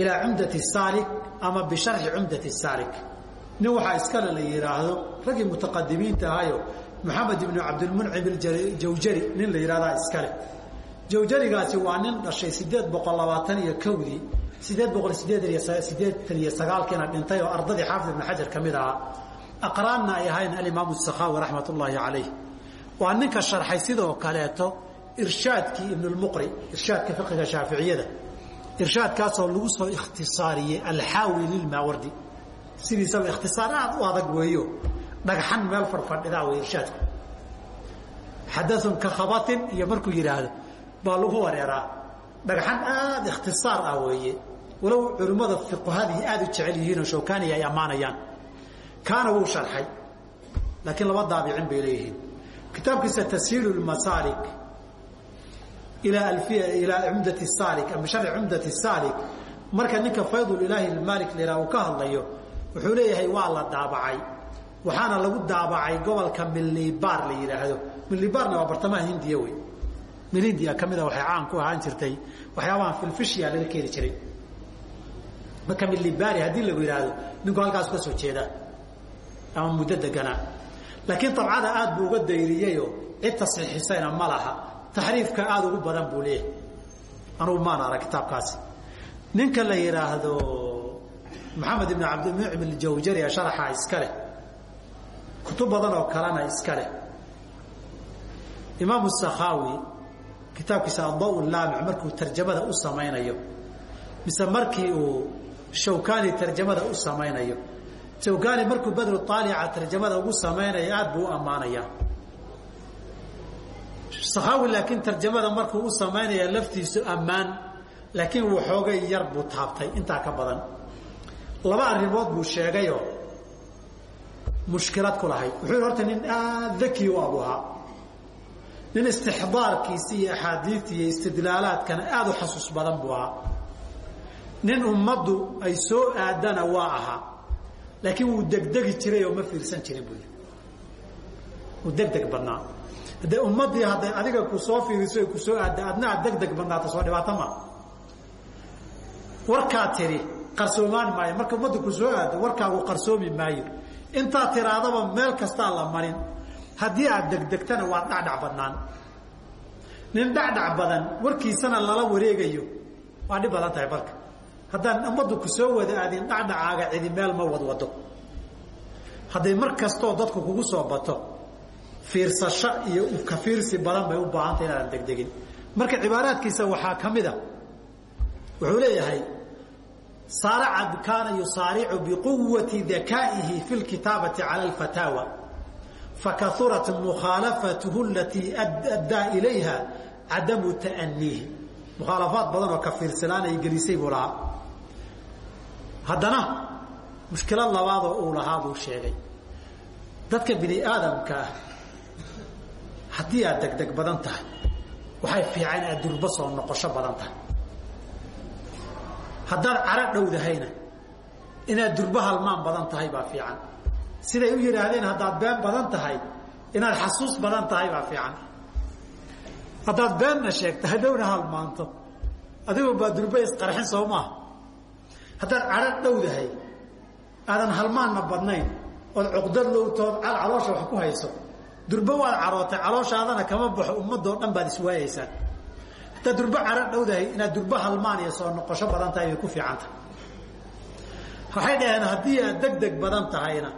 ilaa cumdati saalik ama bisharxi cumdati saalik. Nin waxaa iskale la yidhaahdo raggii mutaqadimiinta ahayo maxamed ibnu cabdilmuncim jawjari nin la yidhahdaa iskale jawjarigaasi waa nin dhashay sideed boqol labaatan iyo kowdii. Sideed boqol sideedan iyo sideetan iyo sagaalkiina dhintay oo ardadii xaafid ibn xajar ka mid ahaa. Aqraanna ay ahayn alimaamu sakhawi raxmat ullaahi calayh. Waa ninka sharxay sidoo kaleeto irshaadkii ibnulmuqri irshaadka fiqiga shaaficiyada. Irshaadkaasoo lagu soo ikhtisaariyey alxaawi lilmaawardi. Sidiisaba ikhtisaar aad u adag weeyo. Dhagxan meel farfadhidaa wey irshaadku xadaun ka khabatin iyo markuu yidhaahdo baa lagu wareeraa. Dhagxan aad ikhtisaar ah weeye. Walow culimmada fiqahadii aad u jecel yihiinoo shawkani ay ammaanayaan kaana wuu sharxay. Laakiin laba daabicin bay leeyihiin. Kitaabkiisa tashiilu masaalik ilaa ilaa cumdati saalik ama sharci cumdati saalik marka ninka faydulilaahi maalik liraa uu ka hadlayo wuxuu leeyahay waa la daabacay. Waxaana lagu daabacay gobolka milibar la yidhaahdo milibarna waa bartamaha hindiya wey mil hindiya ka mida waxay caan ku ahaan jirtay waxyaabahan filfishya laga keeni jiray. Marka milibari haddii lagu yidhaahdo ninku halkaasu ka soo jeedaa ama muddo deganaa laakiin dabcada aad buu uga dayriyeyoo cid tasxiixisayna ma laha. Taxriifka aada ugu badan buu leeyahay. Anugu maan arag kitaabkaasi ninka la yidhaahdo maxamed ibn cabdilmucim aljawjari ee sharaxa iska leh. Kutub badan oo kalena iska leh. Imaamu sakhaawi kitaabkiisa addaw laamic markuu tarjamada u samaynayo mise markii uu shawkani tarjamada u samaynayo shawkani markuu badru aalica tarjamada ugu samaynayo aad buu u ammaanayaa sakhaawi laakiin tarjamada markuu u samaynaya laftiisu ammaan laakiin waxoogay yar buu taabtay intaa ka badan. Laba arrimood buu sheegayoo mushkilad ku lahayd wuxuu horta nin aad daki u abu ahaa nin istixdaarkiisi iyo axaadiidta iyo istidlaalaadkana aada u xasuus badan buu ahaa. Nin ummaddu ay soo aadana waa ahaa laakiin wuu degdegi jiray oo ma fiirsan jirin yidhi. Wuu degdeg badnaa. Haddee ummaddii hadday adiga ku soo fiiriso ku soo aadda adna aad degdeg badnaata soo dhibaato maa warkaa tiri qarsoomaan maayo. Marka ummadda ku soo aaddo warkaagu qarsoomi maayo. Intaa tiraadaba meel kastaa la marin haddii aad degdegtana waa dhacdhac badnaan. Nin dhacdhac badan warkiisana lala wareegayo. Waa dhib badan tahay marka haddaan ummaddu ku soo wada aadin dhacdhacaaga cidi meel ma wadwado. Hadday mar kastoo dadku kugu soo bato fiirsasho iyo ka fiirsi badan bay u baahantay inaadan degdegin. Marka cibaaraadkiisa waxaa ka mid a wuxuu leeyahay saaraca kaana yusaaricu biquwati dakaa'ihi fi lkitaabati cala alfataawa fakaurat mukhaalafatuhu alatii addaa ilayha cadamu ta'niihi mukhaalafaad badan oo ka fiirsanaan ay gelisay buu lahaa haddana mushkilad labaadoo uu lahaa buu sheegay dadka bini aadamka haddii aad degdeg badan tahay waxay fiican aad durbo soo noqosho badan tahay haddaad caro dhowdahayna inaad durbo halmaan badan tahay baa fiican siday u yidhaahdeen haddaad been badan tahay inaad xasuus badan tahay baa fiican. Haddaad beenna sheegto hadhowna halmaanto adigoo baa durbo isqarxin soo maaha haddaad caro dhowdahay aadan halmaanna badnayn ood cuqdad lowtood cal caloosha wax ku hayso durbo waad carootay calooshaadana kama baxo ummadoo dhan baad iswaayaysaa haddaad durbo caro dhowdahay inaad durbo halmaan iyo soo noqosho badan tahay bay ku fiican tahay. Waxay dhaheen haddii aad deg deg badan tahayna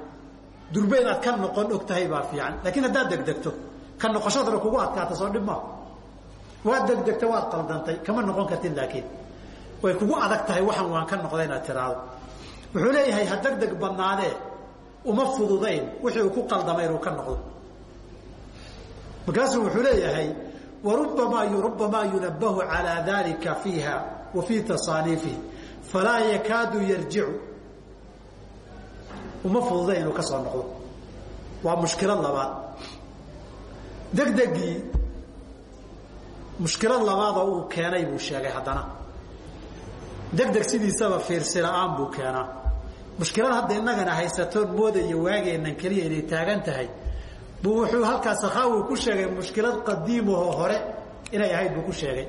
durbo inaad ka noqon og tahay baa fiican. Laakiin haddaad degdegto ka noqoshadana kugu adkaata soo dhib maa waad degdegta waad qaldantay kama noqon kartid laakiin. Way kugu adag tahay waxan waan ka noqda inaad tiraado. Wuxuu leeyahay ha degdeg badnaadee uma fududayn wixii uu ku qaldamay inuu ka noqdo. Markaasuu wuxuu leeyahay warubbamaa rubamaa yunabahu calaa dalika fiiha wa fii tasaaniifihi falaa yakaadu yarjicu uma fududayn inuu ka soo noqdo. Waa mushkilad labaad degdegii mushkilad labaadoo uu keenay buu sheegay haddana. Degdeg sidiisaba fiirsi la'aan buu keenaa. Mushkilad hadda innagana haysatoon moodayo waageennan keliya inay taagan tahay buu wuxuu halkaas sakhaawi ku sheegay mushkilad qadiimahoo hore inay ahayd buu ku sheegay.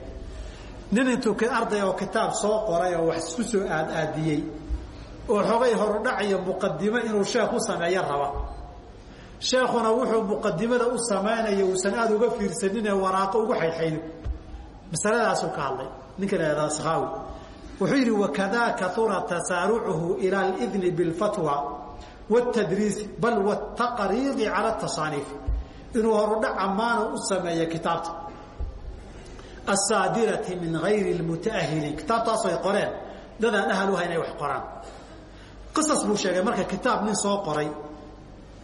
Nin intuu arday oo kitaab soo qoray oo wax isku soo aad-aadiyey oo xogay horudhacayo muqadimo inuu sheekh u sameeyo raba. Sheekhuna wuxuu muqadimada u samaynayo uusan aada uga fiirsaninee waraaqo ugu xaydxaydo masaladaasuu ka hadlay ninka wuxuu yidhi wakadaa kaura tasaarucuhu ila alidni bilfatwa wاtadriisi bal wاtaqriidi cala tasaaniif inuu horudhac ammaana u sameeyo kitaabta. Asaadirati min gayri lmutaahiliin kitaabtaasoo ay qoreen. Dadaan ahal uha inay wax qoraan qisas buu sheegay marka kitaab nin soo qoray.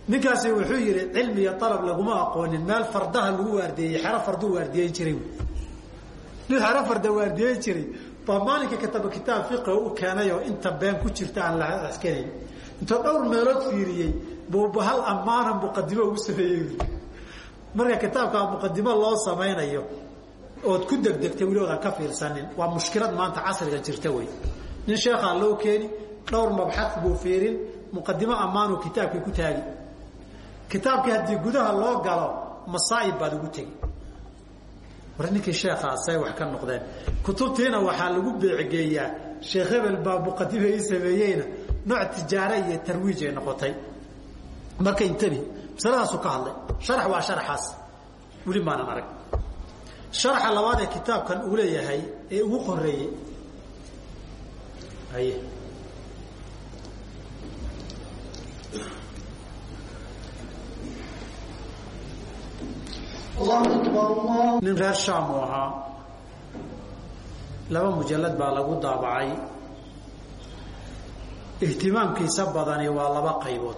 Ninkaasi wuxuu yidhi cilmi iyo alab laguma aqoonin meel fardaha lagu waardiyeeyey xero farduu waardiyeyn jiray. Nin xero farda waardiyeyn jiray. Baa maalinka kataba kitaab fiqiga u keenayoo inta been ku jirta aan la askanayn intuu dhowr meelood fiiriyey buuba hal ammaana muqadimo ugu sameeyey. Marka kitaabkaa muqadimo loo samaynayo ood ku degdegtay weli oodan ka fiirsanin waa mushkilad maanta casriga jirta wey. Nin sheekhaa loo keeni dhowr mabxad buu fiirin muqadimo ammaanuu kitaabkii ku taagi. Kitaabkii haddii gudaha loo galo masaa'ib baad ugu tegi war ninkii sheekhaa say wax ka noqdeen. Kutubtiina waxaa lagu beecgeeyaa sheekh hebel baa muqadimo ii sameeyeyna nooc tijaare iyo tarwiij ay noqotay. Marka intabi masaladaasuu ka hadlay. Sharax waa sharaxaas weli maanan arag sharaxa labaad ee kitaabkan uu leeyahay ee ugu qoreeyey nin reer sham uu ahaa laba mujalad baa lagu daabacay. Ihtimaamkiisa badani waa laba qaybood.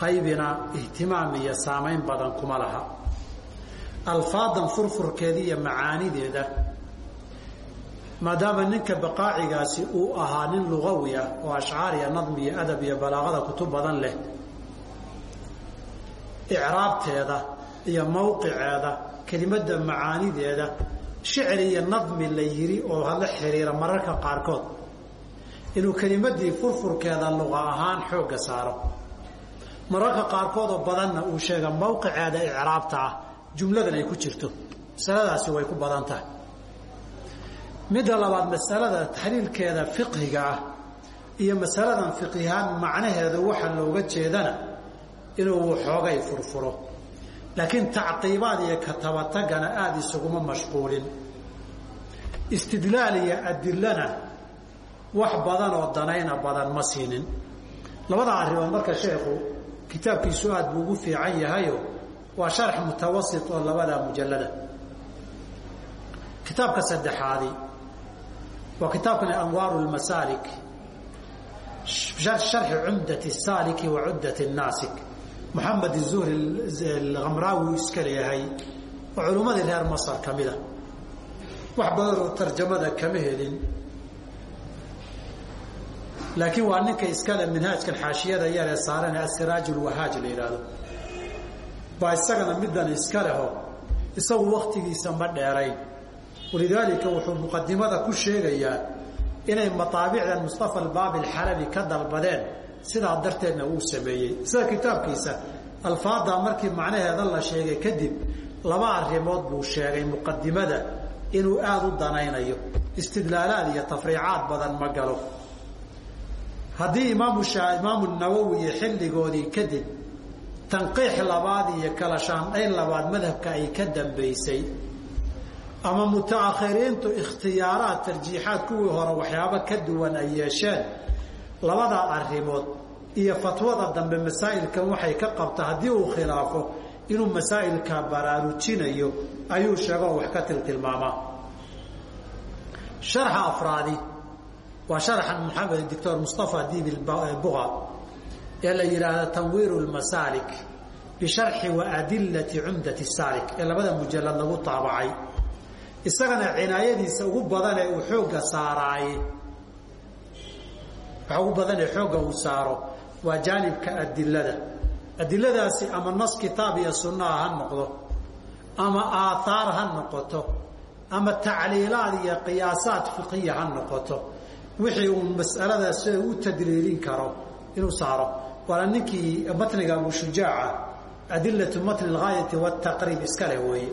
Qaybina ihtimaam iyo saamayn badan kuma laha. Alfaadan furfurkeeda iyo macaanideeda maadaama ninka baqaacigaasi uu ahaa nin lugawi ah oo ashcaar iyo nadmi iyo adab iyo balaaqada kutub badan leh icraabteeda iyo mawqiceeda kelimadda macaanideeda shicri iyo nadmi la yiri oo hala xiriira mararka qaarkood. Inuu kelimadii furfurkeeda luqa ahaan xoogga saaro. Mararka qaarkoodoo badanna uu sheega mawqiceeda icraabta ah jumladan ay ku jirto. Masaladaasi way ku badan tahay. Midda labaad masalada taxliilkeeda fiqhiga ah iyo masaladan fiqihaan macnaheeda waxa looga jeedana inuu waxoogay furfuro laakiin tacqiibaad iyo katabatagana aada isuguma mashquulin. Istidlaal iyo adilana wax badan oo danayna badan ma siinin. Labada arrimood marka sheekhu kitaabkiisu aad buu ugu fiican yahayo waa sharx mutawasit oo labada mujallada. Kitaabka saddexaadi waa kitaabkan anwaaru lmasaalik sharxi cumdati saaliki wa cuddat naasik moxamed zuhri alhamraawi iska leeyahay. Oo culummadii reer masar ka mida wax badan oo tarjamada kama helin. Laakiin waa ninka iskale minhaajkan xaashiyada yaree saaran asiraaj lwahaaj la yidhaahdo baa isagana middan iska leho isagu waktigiisa ma dheerayn. Walidaalika wuxuu muqadimada ku sheegayaa inay mataabicdan mustafa albaabi alxalabi ka dalbadeen sidaa darteedna uu sameeyey. Sida kitaabkiisa alfaada markii macnaheeda la sheegay kadib laba arrimood buu sheegay muqadimada inuu aada u danaynayo. Istidlaalaad iyo tafriicaad badan ma galo. Haddii imaamu nawowi iyo xilligoodii kadib tanqiix labaad iyo kala shaandhayn labaad madhabka ay ka dambaysay ama mutaakhiriintu ikhtiyaaraad tarjiixaad kuwii hore waxyaabo ka duwan ay yeesheen labadaa arrimood iyo fatwada dambe masaa'ilkan waxay ka qabta haddii uu khilaafo inuu masaa'ilka baraarujinayo ayuu sheegoo wax ka tiltilmaamaa sharxa afraadi waa sharxan maxamed doctor mustafa diin buga ee la yidhaahda tanwiiru lmasaalik bisharxi wa cumdati saalik ee labada mujalad lagu taabacay. Isagana cinaayadiisa ugu badan ee uu xoogga saaraay waxa ugu badan ee xoogga uu saaro waa jaanibka adilada. Adiladaasi ama nas kitaab iyo sunnaha ha noqdo ama aathaar ha noqoto ama tacliilaad iyo qiyaasaad fiqiya ha noqoto. Wixii uu mas'alada u tadriirin karo inuu saaro waana ninkii matniga abu shujaaca adilatu matni algaayati wataqriib iskale weeye.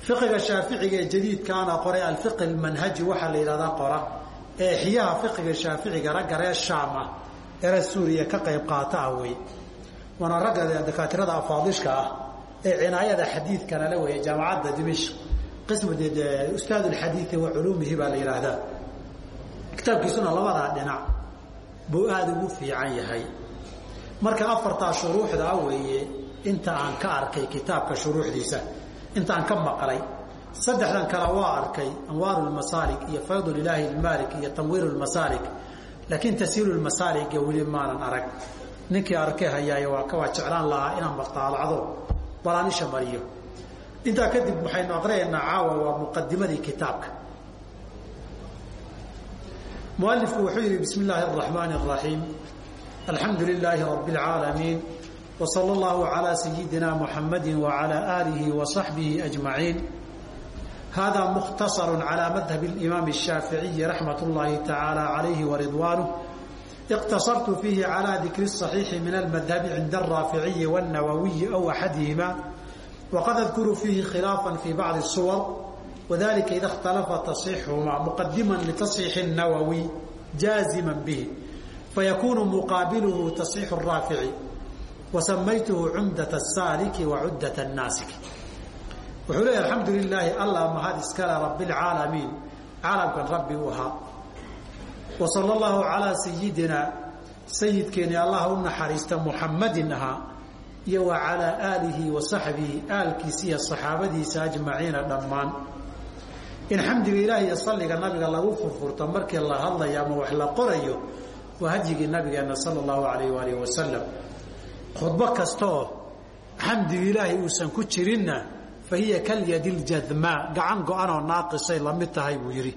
Fiqiga shaaficiga ee jadiidkaana qoray alfiqi almanhaji waxaa la yidhahdaa qora ee xiyaha fiqiga shaaficiga ragga reer shaam ah ee reer suuriya ka qayb qaata ah weeye waana ragga dakaatirada afaadishka ah ee cinaayada xadiidkana la weeye jaamacadda dimishq qismu ustaad alxadiidi wa culuumihi baa la yidhaahdaa kitaabkiisuna labadaa dhinac buu aada ugu fiican yahay. Marka afartaa shuruuxda ah weeye inta aan ka arkay kitaabka shuruuxdiisa inta aan ka maqlay saddexdan kale waa arkay anwaaru lmasaalik iyo faydul ilaahi lmaalik iyo tanwiiru lmasaalik laakiin tasiilu lmasaaliga weli maanan arag. Ninkii arkay hayaayo waa jeclaan lahaa inaan bataalacdo balaanisha mariyo. Intaa kadib waxaynu aqriyaynaa caawa waa muqadimadii kitaabka. Mualifku wuxuu yidhi bismi illaahi araxmaani araxiim alxamdu lilaahi rabi اlcaalamiin wsala allahu calaa sayidina muxamadi wacalaa aalihi wasaxbihi ajmaciin hada mukhtasaru calaa madhabi اlimaami الshaaficiyi raxmat اllahi tacaala calayhi waridwaanuh اqtasartu fiihi calى dikri الصaxiixi min almadhabi cinda الraaficiyi wالnawawiyi aw axadihima wqad adkuru fiihi khilaafa fi bacdi الsuwar wadalika ida اkhtalafa taصixumaa muqadima litasxiixi الnawawi jaazima bihi fayakunu muqaabiluhu taصxiixu الraafici wasamaytuhu cumdaة الsaaliki wacuddaة الnaasik wuxuu leeya alxamdu lilaahi allah mahad iskale rabi اlcaalamiin caalamkan rabbi u ahaa. Wasala allahu calaa sayidina sayidkeeni allah u naxariista muxamadin ahaa iyo wa calaa aalihi wa saxbihi aalkiisa iyo saxaabadiisa ajmaciina dhammaan. In xamdiga ilaah iyo salliga nabiga lagu furfurto markii la hadlayo ama wax la qorayo waa hadyigii nabigeena sala allahu alayh waalihi wasalam khudbo kastaoo xamdiga ilaahay uusan ku jirinna fa hiya kalyadi ljadmaa gacan go-anoo naaqisay la mid tahay buu yidhi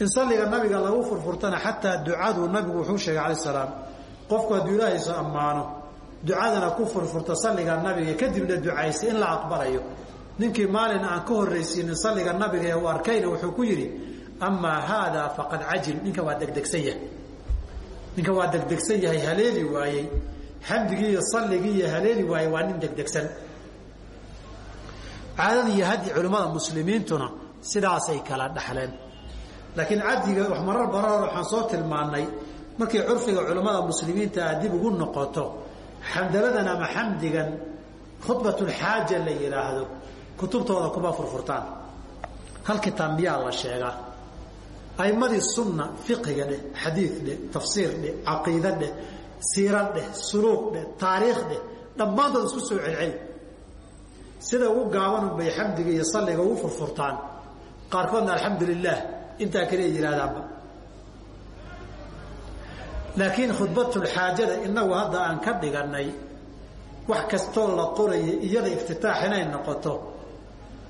in salliga nabiga lagu furfurtana xataa ducadu nabigu wuxuu sheegay cala salaam qofku hadduu ilaahaysa ammaano ducadana ku furfurta salliga nabiga kadibna ducaysa in la aqbalayo ninkii maalin aan ka horraysiinin salliga nabiga uu arkayna wuxuu ku yidhi amaa haadaa faqad cajil ninka waa degdegsan yahay ninka waa degdegsan yahay haleeli waayey xamdigii iyo salligii iyo haleeli waayey waa nin degdegsan caadada iyo hadi culimmada muslimiintuna sidaasay kala dhaxleen. Laakiin cadiga marar barar waxaan soo tilmaannay markii curfiga culimmada muslimiinta aad dib ugu noqoto xamdaladan ama xamdigan khudbatulxaaja la yidhaahdo kutubtooda kuma furfurtaan. Hal kitaab miyaa la sheegaa? Aimadii sunna fiqiga dheh xadiid dheh tafsiir dheh caqiida dheh siira dheh suluuq dheh taariikh dheh dhammaantood isku soo celceli sida ugu gaabanun bay xamdiga iyo salliga ugu furfurtaan. Qaarkoodna alxamdu lilah intaa kaliya yihahdaanba laakiin khudbatulxaajada inagu hadda aan ka dhiganay wax kastoo la qoraya iyada iftitaax inay noqoto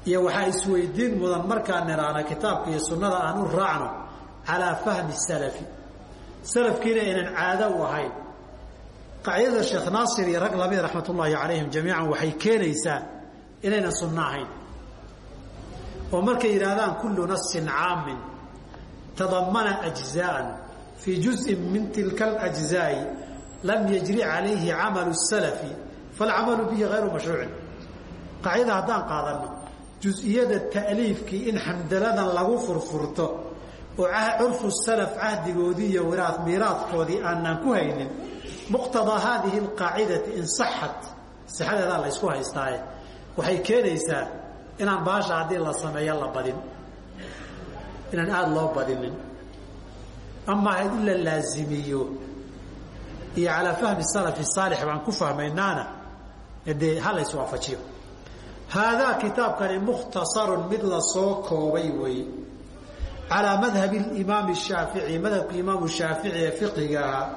iyo waxaa isweydiin mudan markaan nidhaahna kitaabka iyo sunnada aan u raacno calaa fahmi salafi. Salafkiina aynan caado u ahayn. Qaacidada sheekh naasir iyo rag la mid raxmat ullaahi calayhim jamiican waxay keenaysaa inaynan sunno ahayn. Oo markay yidhaahdaan kullu nasin caamin tadamana ajzaan fii juzin min tilka اlajzaai lam yajri calayhi camalu salafi falcamalu bihi hayru mashruucin. Qaacida haddaan qaadano juz'iyada ta'liifkii in xamdaladan lagu furfurto oo ah curfu salaf cahdigoodii iyo wiraa miiraadkoodii aanaan ku haynin muqtadaa haadihi alqaacidati in saxat sixadeedaa la ysku haystaaye waxay keenaysaa inaan baasha haddii la sameeyo la badin. Inaan aada loo badinin. Amaa in la laazimiyo. Iyo calaa fahmi salafi saalix baan ku fahmaynaana dee ha la iswaafajiyo. Haadaa kitaabkani mukhtasarun mid la koobay weeye calaa madhabi imaami shaafici madhabka imaamu shaafici ee fiqiga ahaa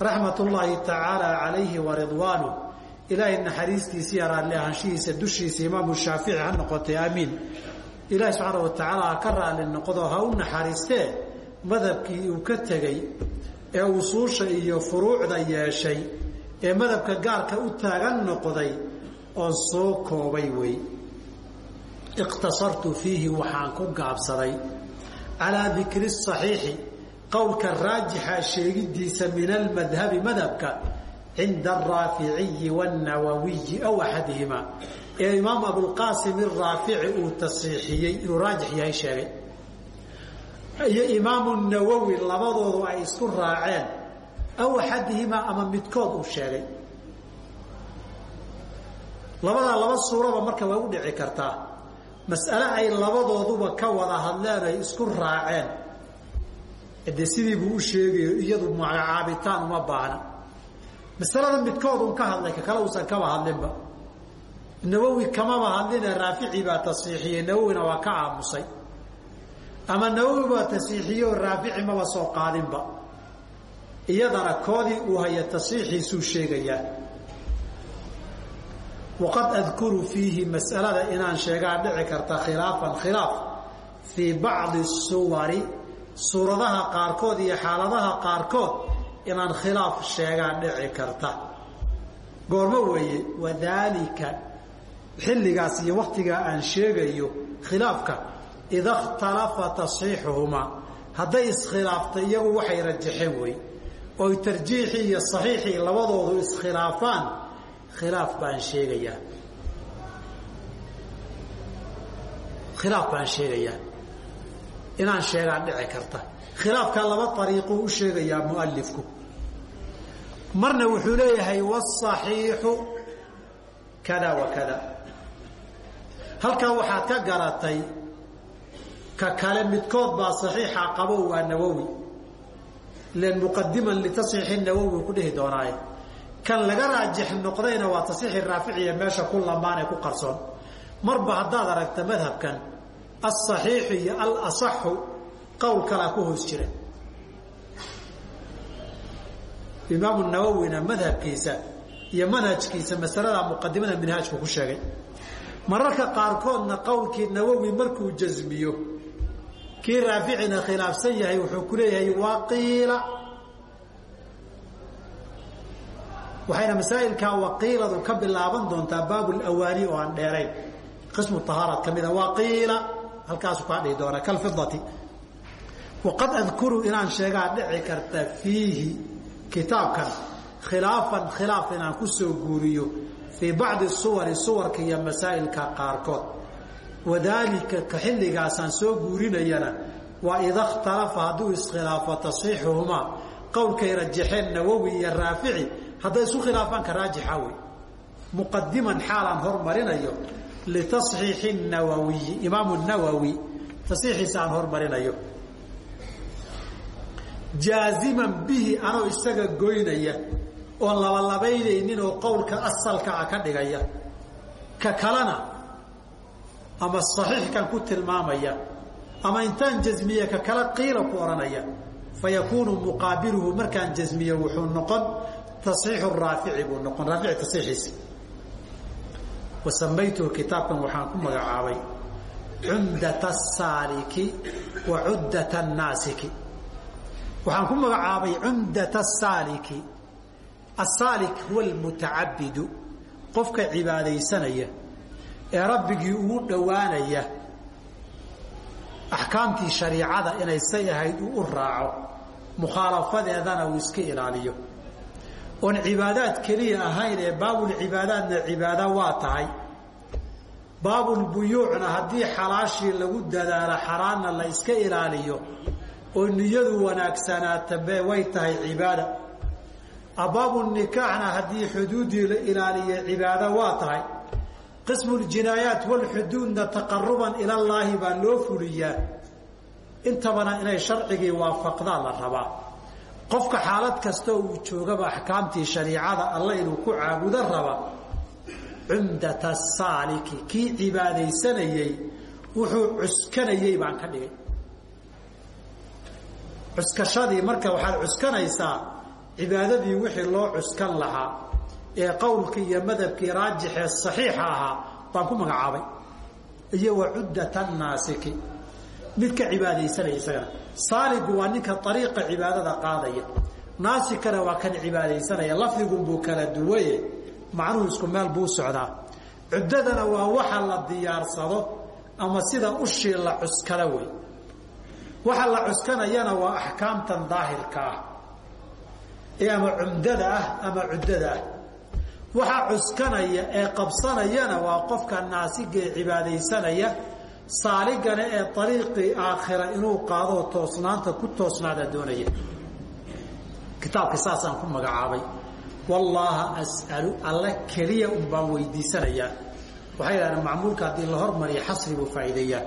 raxmat ullaahi tacaala calayhi wa ridwaanuh ilaahay naxariistiisa iyo raalli ahaanshihiisa dushiisa imaamu shaafici ha noqotay aamiin ilaahay subxaana wa tacaala ha ka raalli noqdo ha u naxariistee madhabkii uu ka tegey ee usuusha iyo furuucda yeeshay ee madhabka gaarka u taagan noqday oo soo koobay wey. Iqtasartu fiihi waxaan ku gaabsaday. Calaa dikri saxiixi qowlka raajixa sheegidiisa min almadhabi madhabka cinda araaficiyi wاnawawiyi aw axadihima. Ee imaam abulqaasim iraafici uu tasiixiyey inuu raajix yahay sheegay. Iyo imaamu nawowi labadoodu ay isku raaceen aw axadihimaa ama midkood uu sheegay. Labadaa laba suuraba marka way u dhici kartaa mas'ale ay labadooduba ka wada hadleen ay isku raaceen. De sidii buu u sheegayo iyadu magacaabitaan uma baahna masalada midkood un ka hadlay ka kale uusan kaba hadlinba. Nawowi kamaba hadline raafici baa tasiixiyey nawowina waa ka aamusay ama nawowi baa tasiixiyey oo raafici maba soo qaadinba. Iyadana koodii uu haya tasiixiisuu sheegayaa waqad adkuru fiihi mas'alada inaan sheegaa dhici karta khilaafan khilaaf fii bacdi suwari suuradaha qaarkood iyo xaaladaha qaarkood inaan khilaaf sheegaan dhici karta. Goormo weeye wadaalika xilligaas iyo waktigaa aan sheegayo khilaafka ida ikhtalafa tasxiixuhumaa hadday iskhilaaftay iyagu waxay rajaxeen wey oy tarjiixii iyo saxiixii labadoodu iskhilaafaan khilaaf baan sheegayaa. Khilaaf baan sheegayaa. Inaan sheegaan dhici karta. Khilaafka laba ariiquu u sheegayaa mualifku marna wuxuu leeyahay wاصaxiixu kada wa kada halkaa waxaad ka garatay ka kale midkood baa صaxiixa qabo waa nawowi len muqadiman litasxiixi nawowi ku dhihi doonaaye kan laga raajix noqdayna waa tasxiixi raaficiya meesha ku lamaan ee ku qarsoon marba haddaad aragta madhabkan aلصaxiixu iyo alaصaxu qowl kalaa ku hoos jira imaamu nawowina madhabkiisa iyo manhajkiisa masalada muqadimada minhaajku ku sheegay. Mararka qaarkoodna qowlkii nawowi markuu jasmiyo kii raaficina khilaafsan yahay wuxuu ku leeyahay waqiila. Waxayna masaa'ilkaa waqiiladu ka bilaaban doontaa baabu lawaani oo aan dheerayn qismu tahaaraat ka mida waqiila halkaasu kaa dhihi doonaa kalfidati. Waqad adkuru inaan sheegaa dhici karta fiihi kitaabkan khilaafan khilaaf inaan ku soo guuriyo fii bacdi suwari suwarka iyo masaa'ilka qaarkood. Wadaalika ka xilligaasaan soo guurinayana waa ida ikhtalafa hadduu iskhilaafo tasxiixuhumaa qowlkay rajaxeen nawowi iyo raafici hadday isu khilaafaan ka raajixa wey muqadiman xaalaan hormarinayo litasxiixi nawawiyi imaamu nawowi tasxiixiisa aan hormarinayo jaaziman bihi anoo isaga goynaya oon labalabaynaynin oo qowlka asalka ah ka dhigaya. Ka kalena ama saxiixkan ku tilmaamaya ama intaan jasmiye ka kale qiila ku odhanaya fayakuunu muqaabiluhu markaan jasmiye wuxuu noqon tasxiixu raafici buu noqon raafici tasxiixiisa wa kitaabkan waxaan ku magacaabay cumdat asaaliki wa cuddat annaasiki waxaan ku magacaabay cumdat asaaliki asaalik huwa almutacabidu qofka cibaadaysanaya ee rabbigii ugu dhowaanaya. Axkaamtii shariicada inay say ahayd uu u raaco mukhaalafadeedana uu iska ilaaliyo. Oon cibaadaad keliya ahayn ee baabulcibaadaadna cibaado waa tahay. Baabulbuyuucna haddii xalaashii lagu dadaalo xaraanna la iska ilaaliyo oo niyadu wanaagsanaata be way tahay cibaada. Abaabu nikaaxna haddii xuduuddii la ilaaliyo cibaado waa tahay. Qismu ljinaayaat walxuduudna taqaruban ila llaahi baa loo fuliyaa. Intabana inay sharcigii waafaqdaan la rabaa. Qofka xaalad kasta uu joogaba axkaamtii shariicada alla inuu ku caabudo raba cumdata saaliki kii cibaadaysanayey wuxuu cuskanayey baan ka dhigay cuskashadii marka waxaad cuskanaysaa cibaadadii wixii loo cuskan lahaa ee qowlkii iyo madhabkii raajixee saxiixa ahaa baan ku magacaabay. Iyo wa cuddata naasiki. Midka cibaadaysanaya isagana. Saaligu waa ninka ariiqa cibaadada qaadaya. Naasikana waa kan cibaadaysanaya. Lafdigunbuu kala duwaye macnuhu isku meel buu socdaa. Cuddadana waa waxa la diyaarsado ama sida ushii la cuskada wey waxa la cuskanayana waa axkaamtan daahirka ah. Ee ama cumdada ah ama cuddada. Ah waxa cuskanaya ee qabsanayana waa qofka naasiga ee cibaadaysanaya saaligana ee ariiqii aakhira inuu qaadoo toosnaanta ku toosnaada doonaya. Kitaabka saasaan ku magacaabay. Wallaaha as'alu alla keliya un baan weydiisanayaa. Waxay yidhahdeen macmuulka haddii la hormariyo xasri buu faa'iideeyaa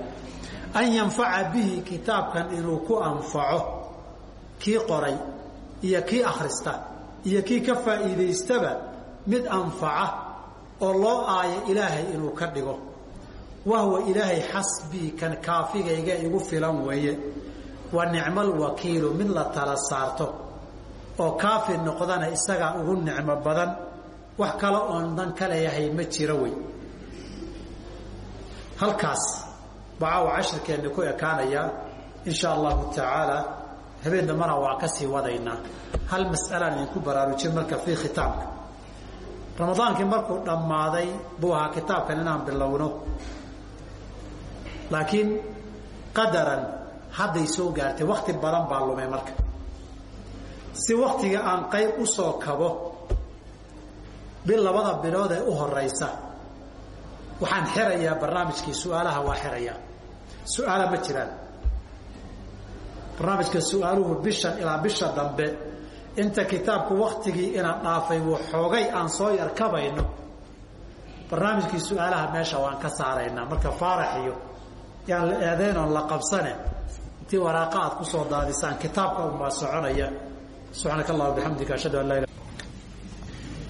an yanfaca bihi kitaabkan inuu ku anfaco kii qoray iyo kii akhrista iyo kii ka faa'iidaystaba mid anfaca oo loo aayo ilaahay inuu ka dhigo wahwa ilaahay xasbii kan kaafigayga igu filan weeye wa nicmal wakiilu mid la tala saarto oo kaafi noqdana isagaa ugu nicmo badan wax kale oon dan ka leeyahay ma jiro wey halkaas bacaawa cashirkeenna ku ekaanayaa in sha allahu tacaala habeen dambana waa ka sii wadaynaa hal mas'alaan idinku baraarujin marka fii khitaamka ramadaankii markuu dhammaaday buu ahaa kitaabkan inaan bilowno. Laakiin qadaran hadday soo gaartay wakti badan baa lumay marka. Si waktiga aan qayb u soo kabo bil labada bilood ee u horeysa waxaan xirayaa barnaamijkii su'aalaha waa xirayaa su'aala ma jiraan. Barnaamijka su'aaluhu bishan ilaa bisha dambe inta kitaabku waktigii inaan dhaafay waxoogay aan soo yarkabayno. Barnaamijkii su'aalaha meesha waan ka saaraynaa. Marka faarax iyo yaan la eedeyn oon la qabsane intii waraaqa aad ku soo daadisaan kitaabka unbaa soconaya. Subxaanaka allah bixamdika ashhadu an laa ilah